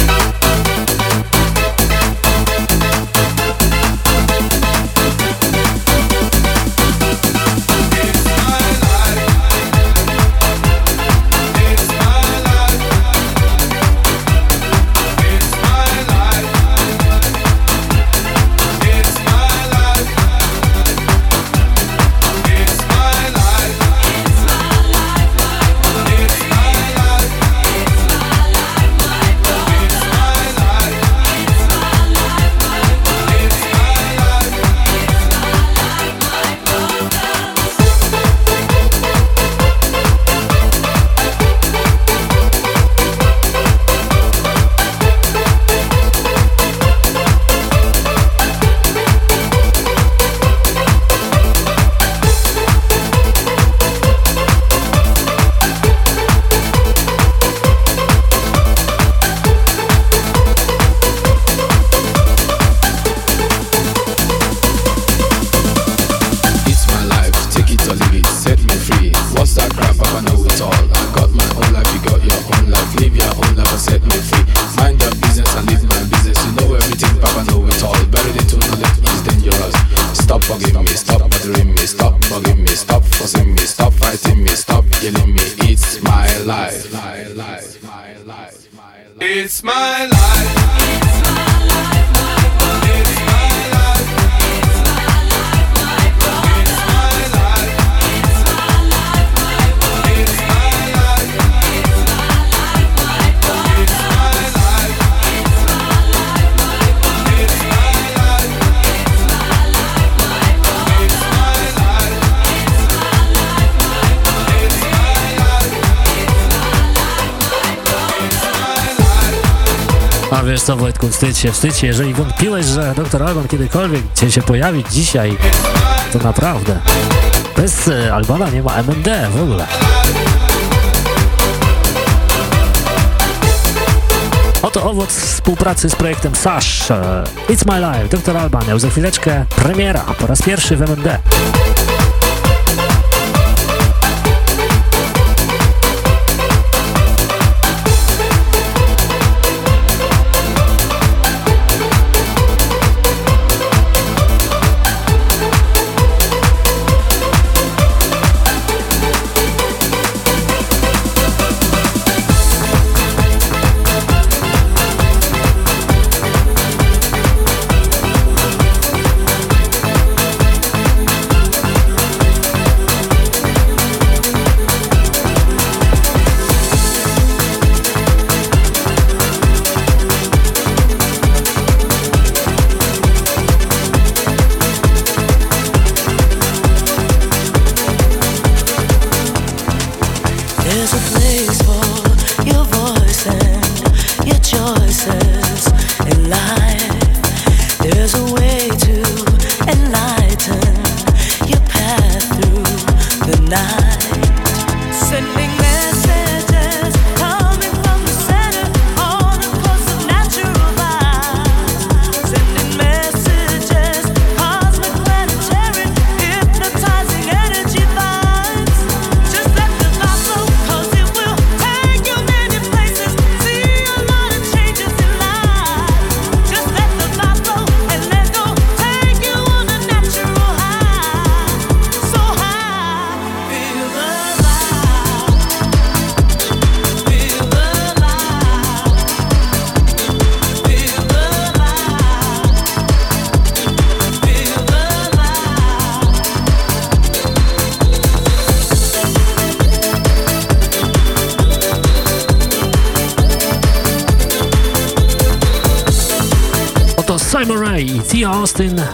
Wojtku, wstydź się, wstydź się. Jeżeli wątpiłeś, że doktor Alban kiedykolwiek cię się pojawi dzisiaj, to naprawdę. Bez e, Albana nie ma MMD w ogóle. Oto owoc współpracy z projektem SASH. E, It's My Life, Dr. Alban, miał za chwileczkę premiera po raz pierwszy w MMD.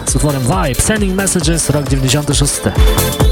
z utworem Vibe, Sending Messages, rok 96.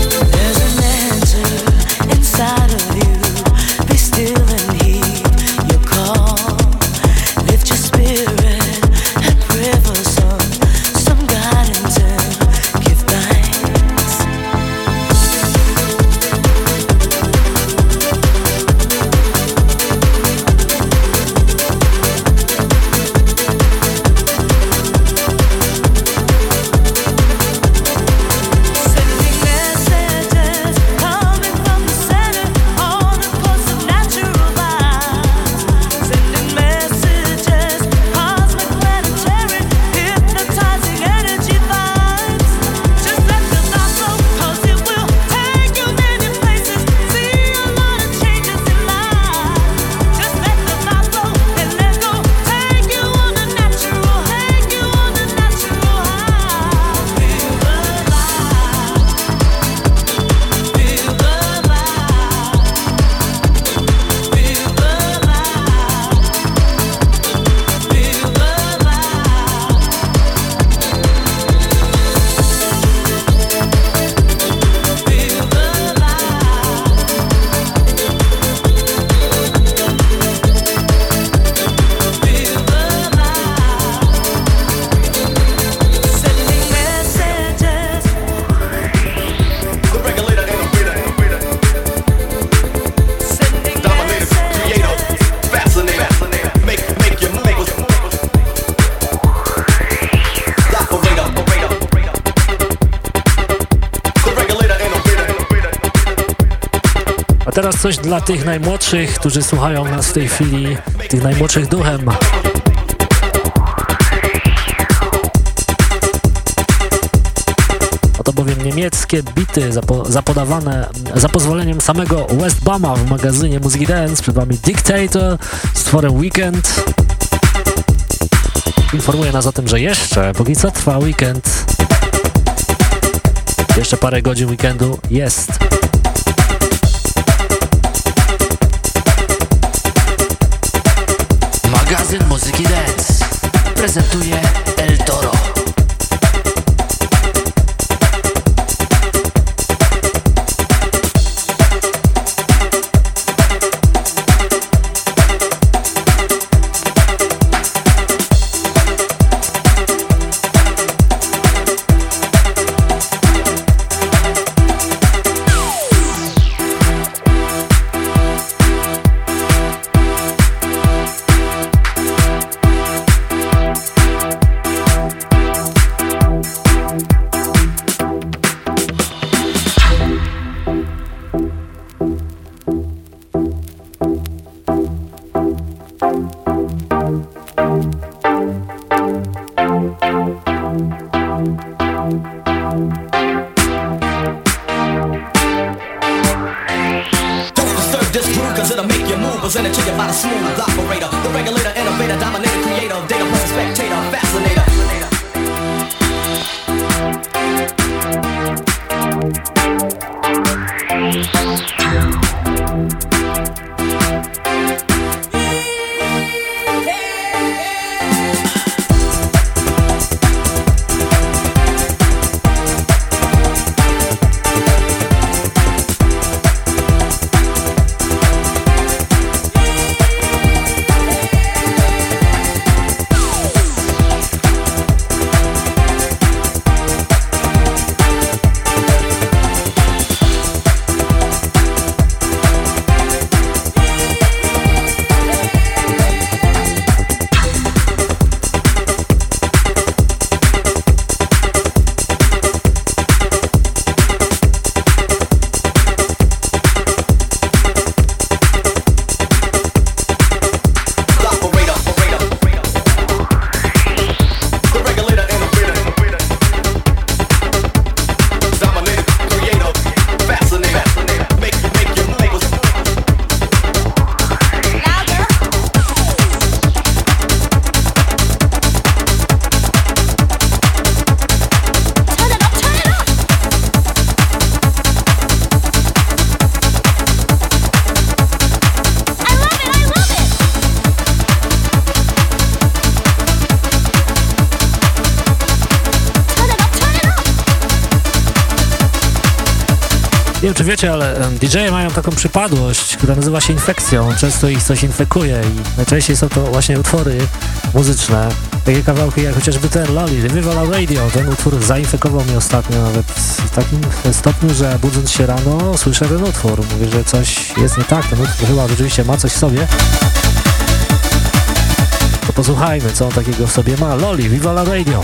Coś dla tych najmłodszych, którzy słuchają nas w tej chwili, tych najmłodszych duchem. Oto bowiem niemieckie bity zapo zapodawane za pozwoleniem samego Westbama w magazynie Muzyki Dance. Przed wami Dictator z tworem Weekend. Informuje nas o tym, że jeszcze, póki co trwa weekend, jeszcze parę godzin weekendu jest. Prezentuje wiecie, ale DJ-e mają taką przypadłość, która nazywa się infekcją. Często ich coś infekuje i najczęściej są to właśnie utwory muzyczne. Takie kawałki jak chociażby ten Loli, Revival Radio. Ten utwór zainfekował mnie ostatnio nawet w takim stopniu, że budząc się rano słyszę ten utwór. Mówię, że coś jest nie tak. Ten utwór chyba rzeczywiście ma coś w sobie. To posłuchajmy, co on takiego w sobie ma. Loli, viva la radio.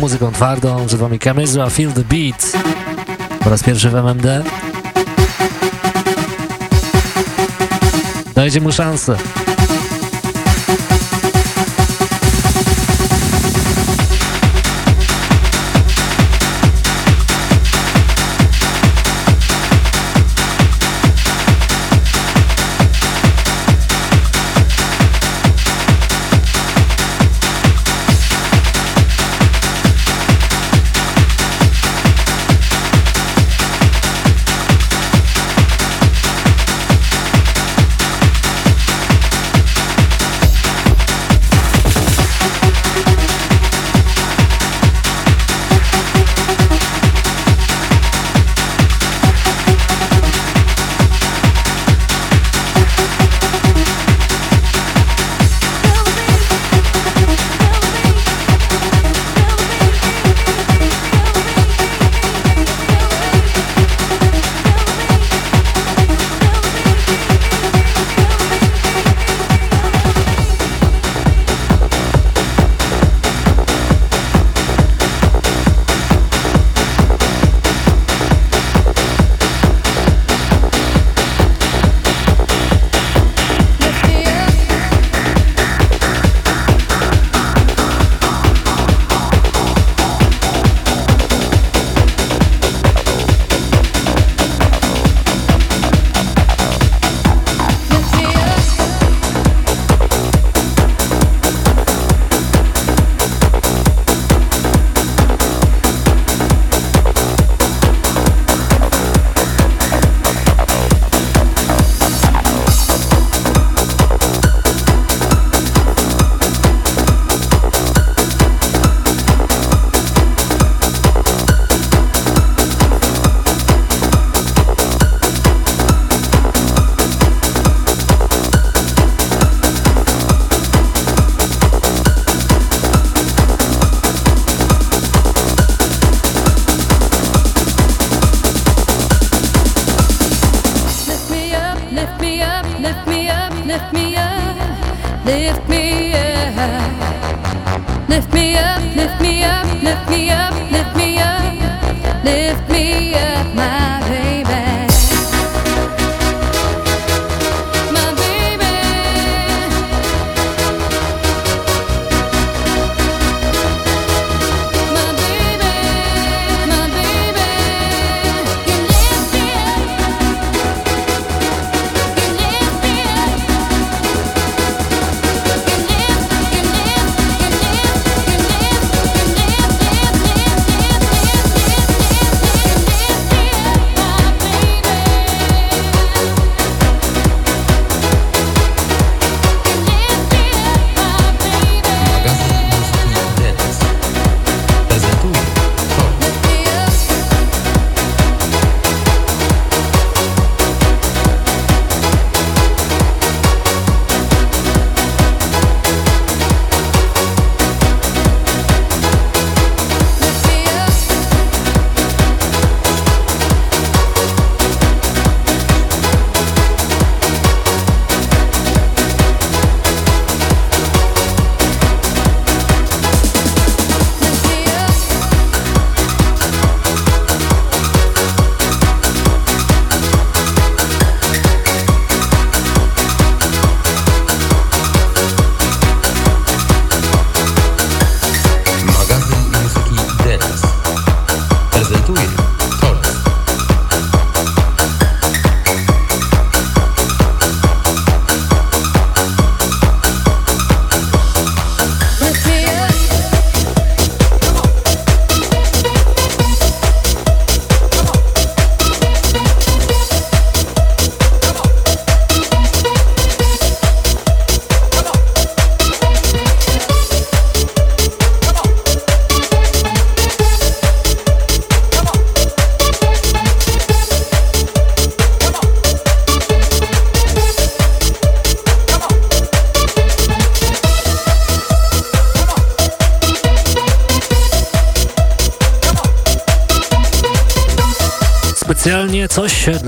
muzyką twardą, przed wami Kamyzła, Feel the Beat, po raz pierwszy w MMD. Dajcie mu szansę.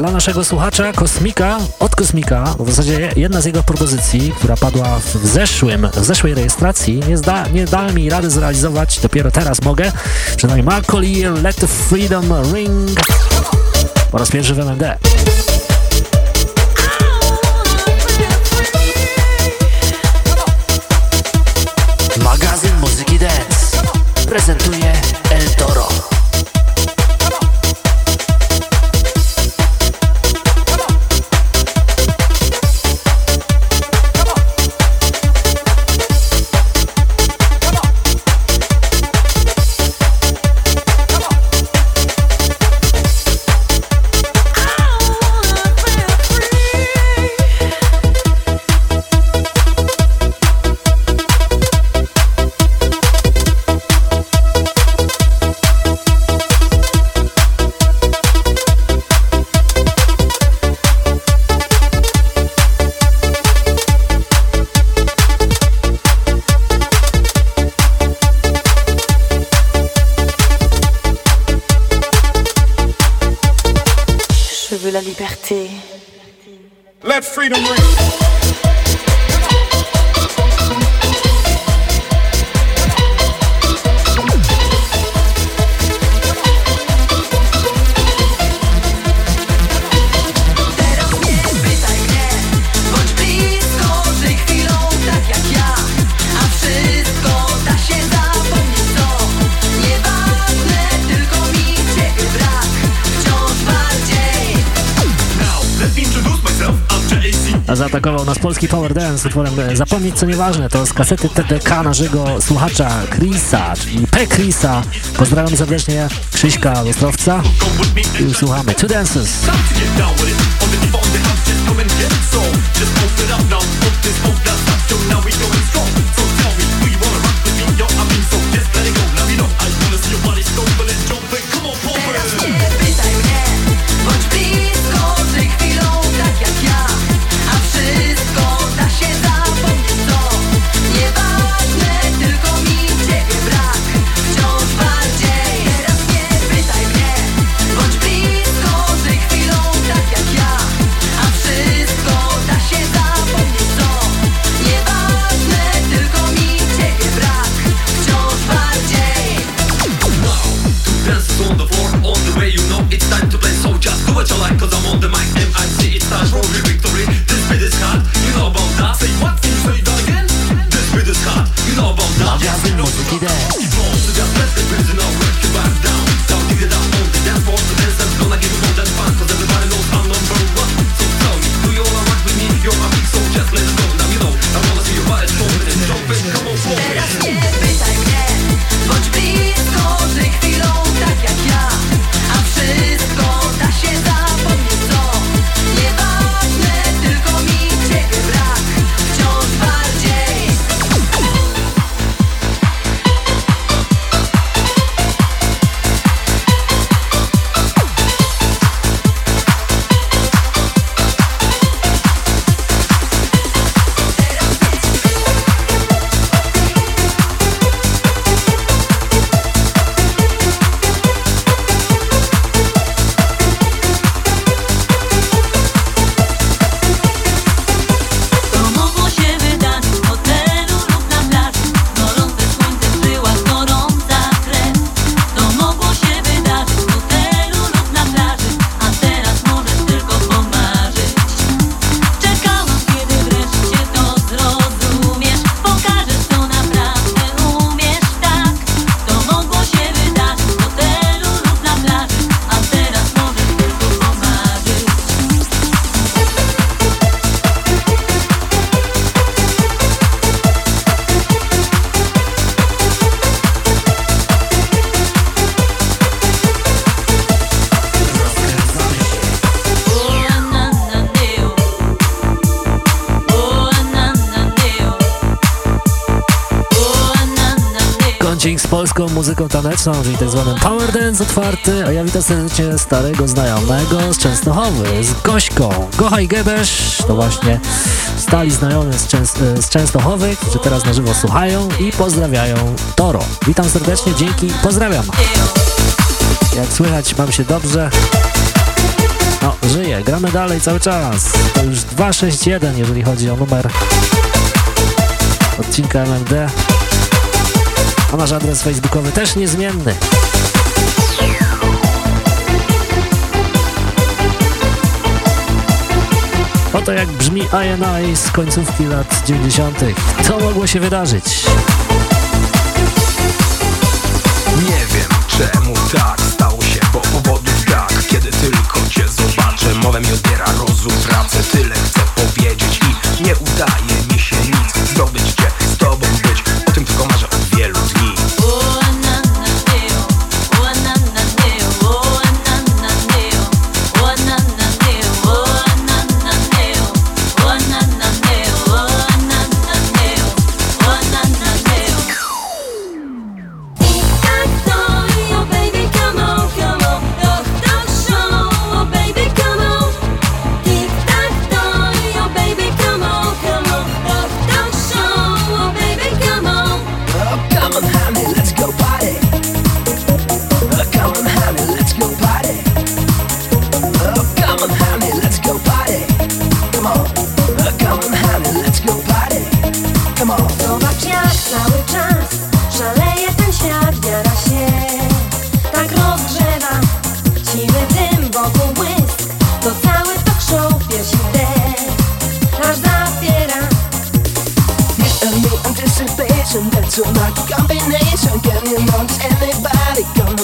Dla naszego słuchacza Kosmika, od Kosmika, w zasadzie jedna z jego propozycji, która padła w zeszłym, w zeszłej rejestracji, nie, zda, nie dała mi rady zrealizować, dopiero teraz mogę. Przynajmniej Marco Lear, Let the Freedom Ring po raz pierwszy w MMD. Power Dance utworem e, Zapomnieć co nieważne, to z kasety TDK naszego słuchacza Chrisa, czyli P. Chrisa. Pozdrawiam serdecznie Krzyśka Ostrowca i słuchamy Two Dances. Dance'ą, czyli tak zwanym Power Dance otwarty, a ja witam serdecznie starego znajomego z Częstochowy, z Gośką. Gochaj Gebesz, to właśnie stali znajomy z, z Częstochowy, którzy teraz na żywo słuchają i pozdrawiają Toro. Witam serdecznie, dzięki, pozdrawiam. Jak słychać, mam się dobrze. No, żyję, gramy dalej cały czas. To już 261, jeżeli chodzi o numer odcinka MMD a nasz adres facebookowy też niezmienny. Oto jak brzmi INI z końcówki lat 90. Co mogło się wydarzyć? Nie wiem czemu tak stało się, po powodów tak Kiedy tylko cię zobaczę, mowę mi odbiera rozum Tracę tyle chcę powiedzieć i nie udaję Anybody gonna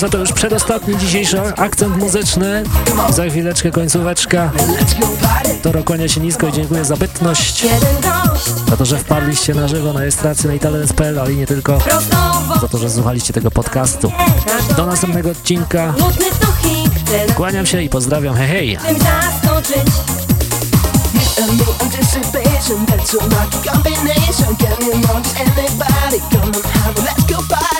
Państwa, to już przedostatni dzisiejszy akcent muzyczny. Za chwileczkę końcóweczka. Toro kłania się nisko i dziękuję za bytność. Za to, że wpadliście na żywo na rejestrację na italens.pl, ale nie tylko. Za to, że słuchaliście tego podcastu. Do następnego odcinka. Kłaniam się i pozdrawiam. Hej, hej! a new anticipation That's a lucky combination Can you anybody? Come on, have let's go party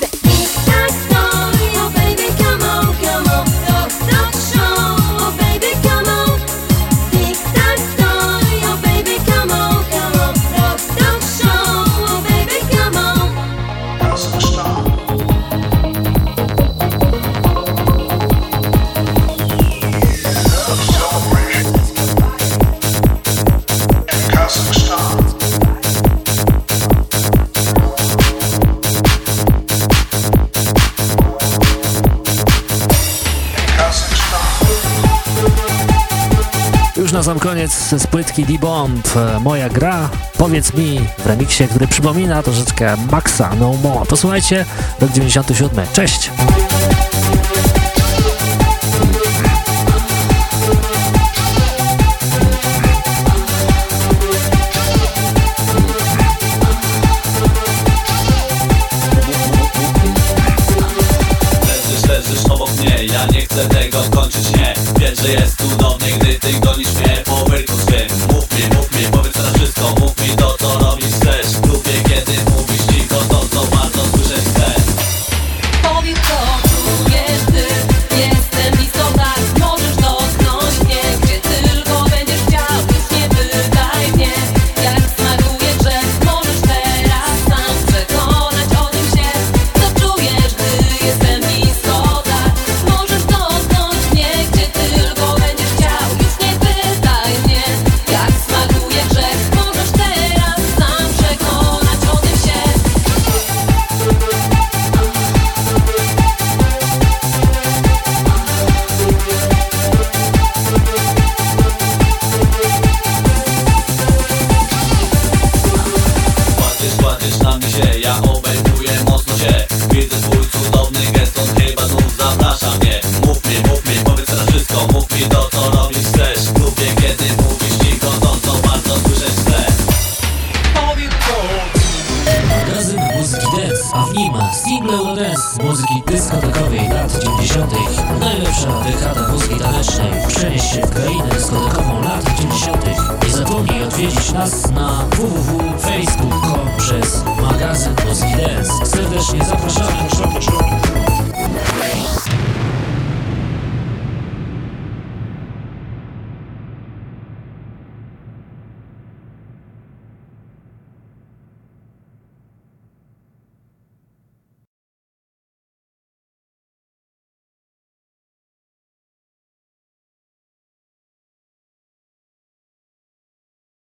na sam koniec z płytki D-Bomb e, Moja gra, powiedz mi w remiksie, który przypomina troszeczkę Maxa No More. Posłuchajcie, rok 97, cześć!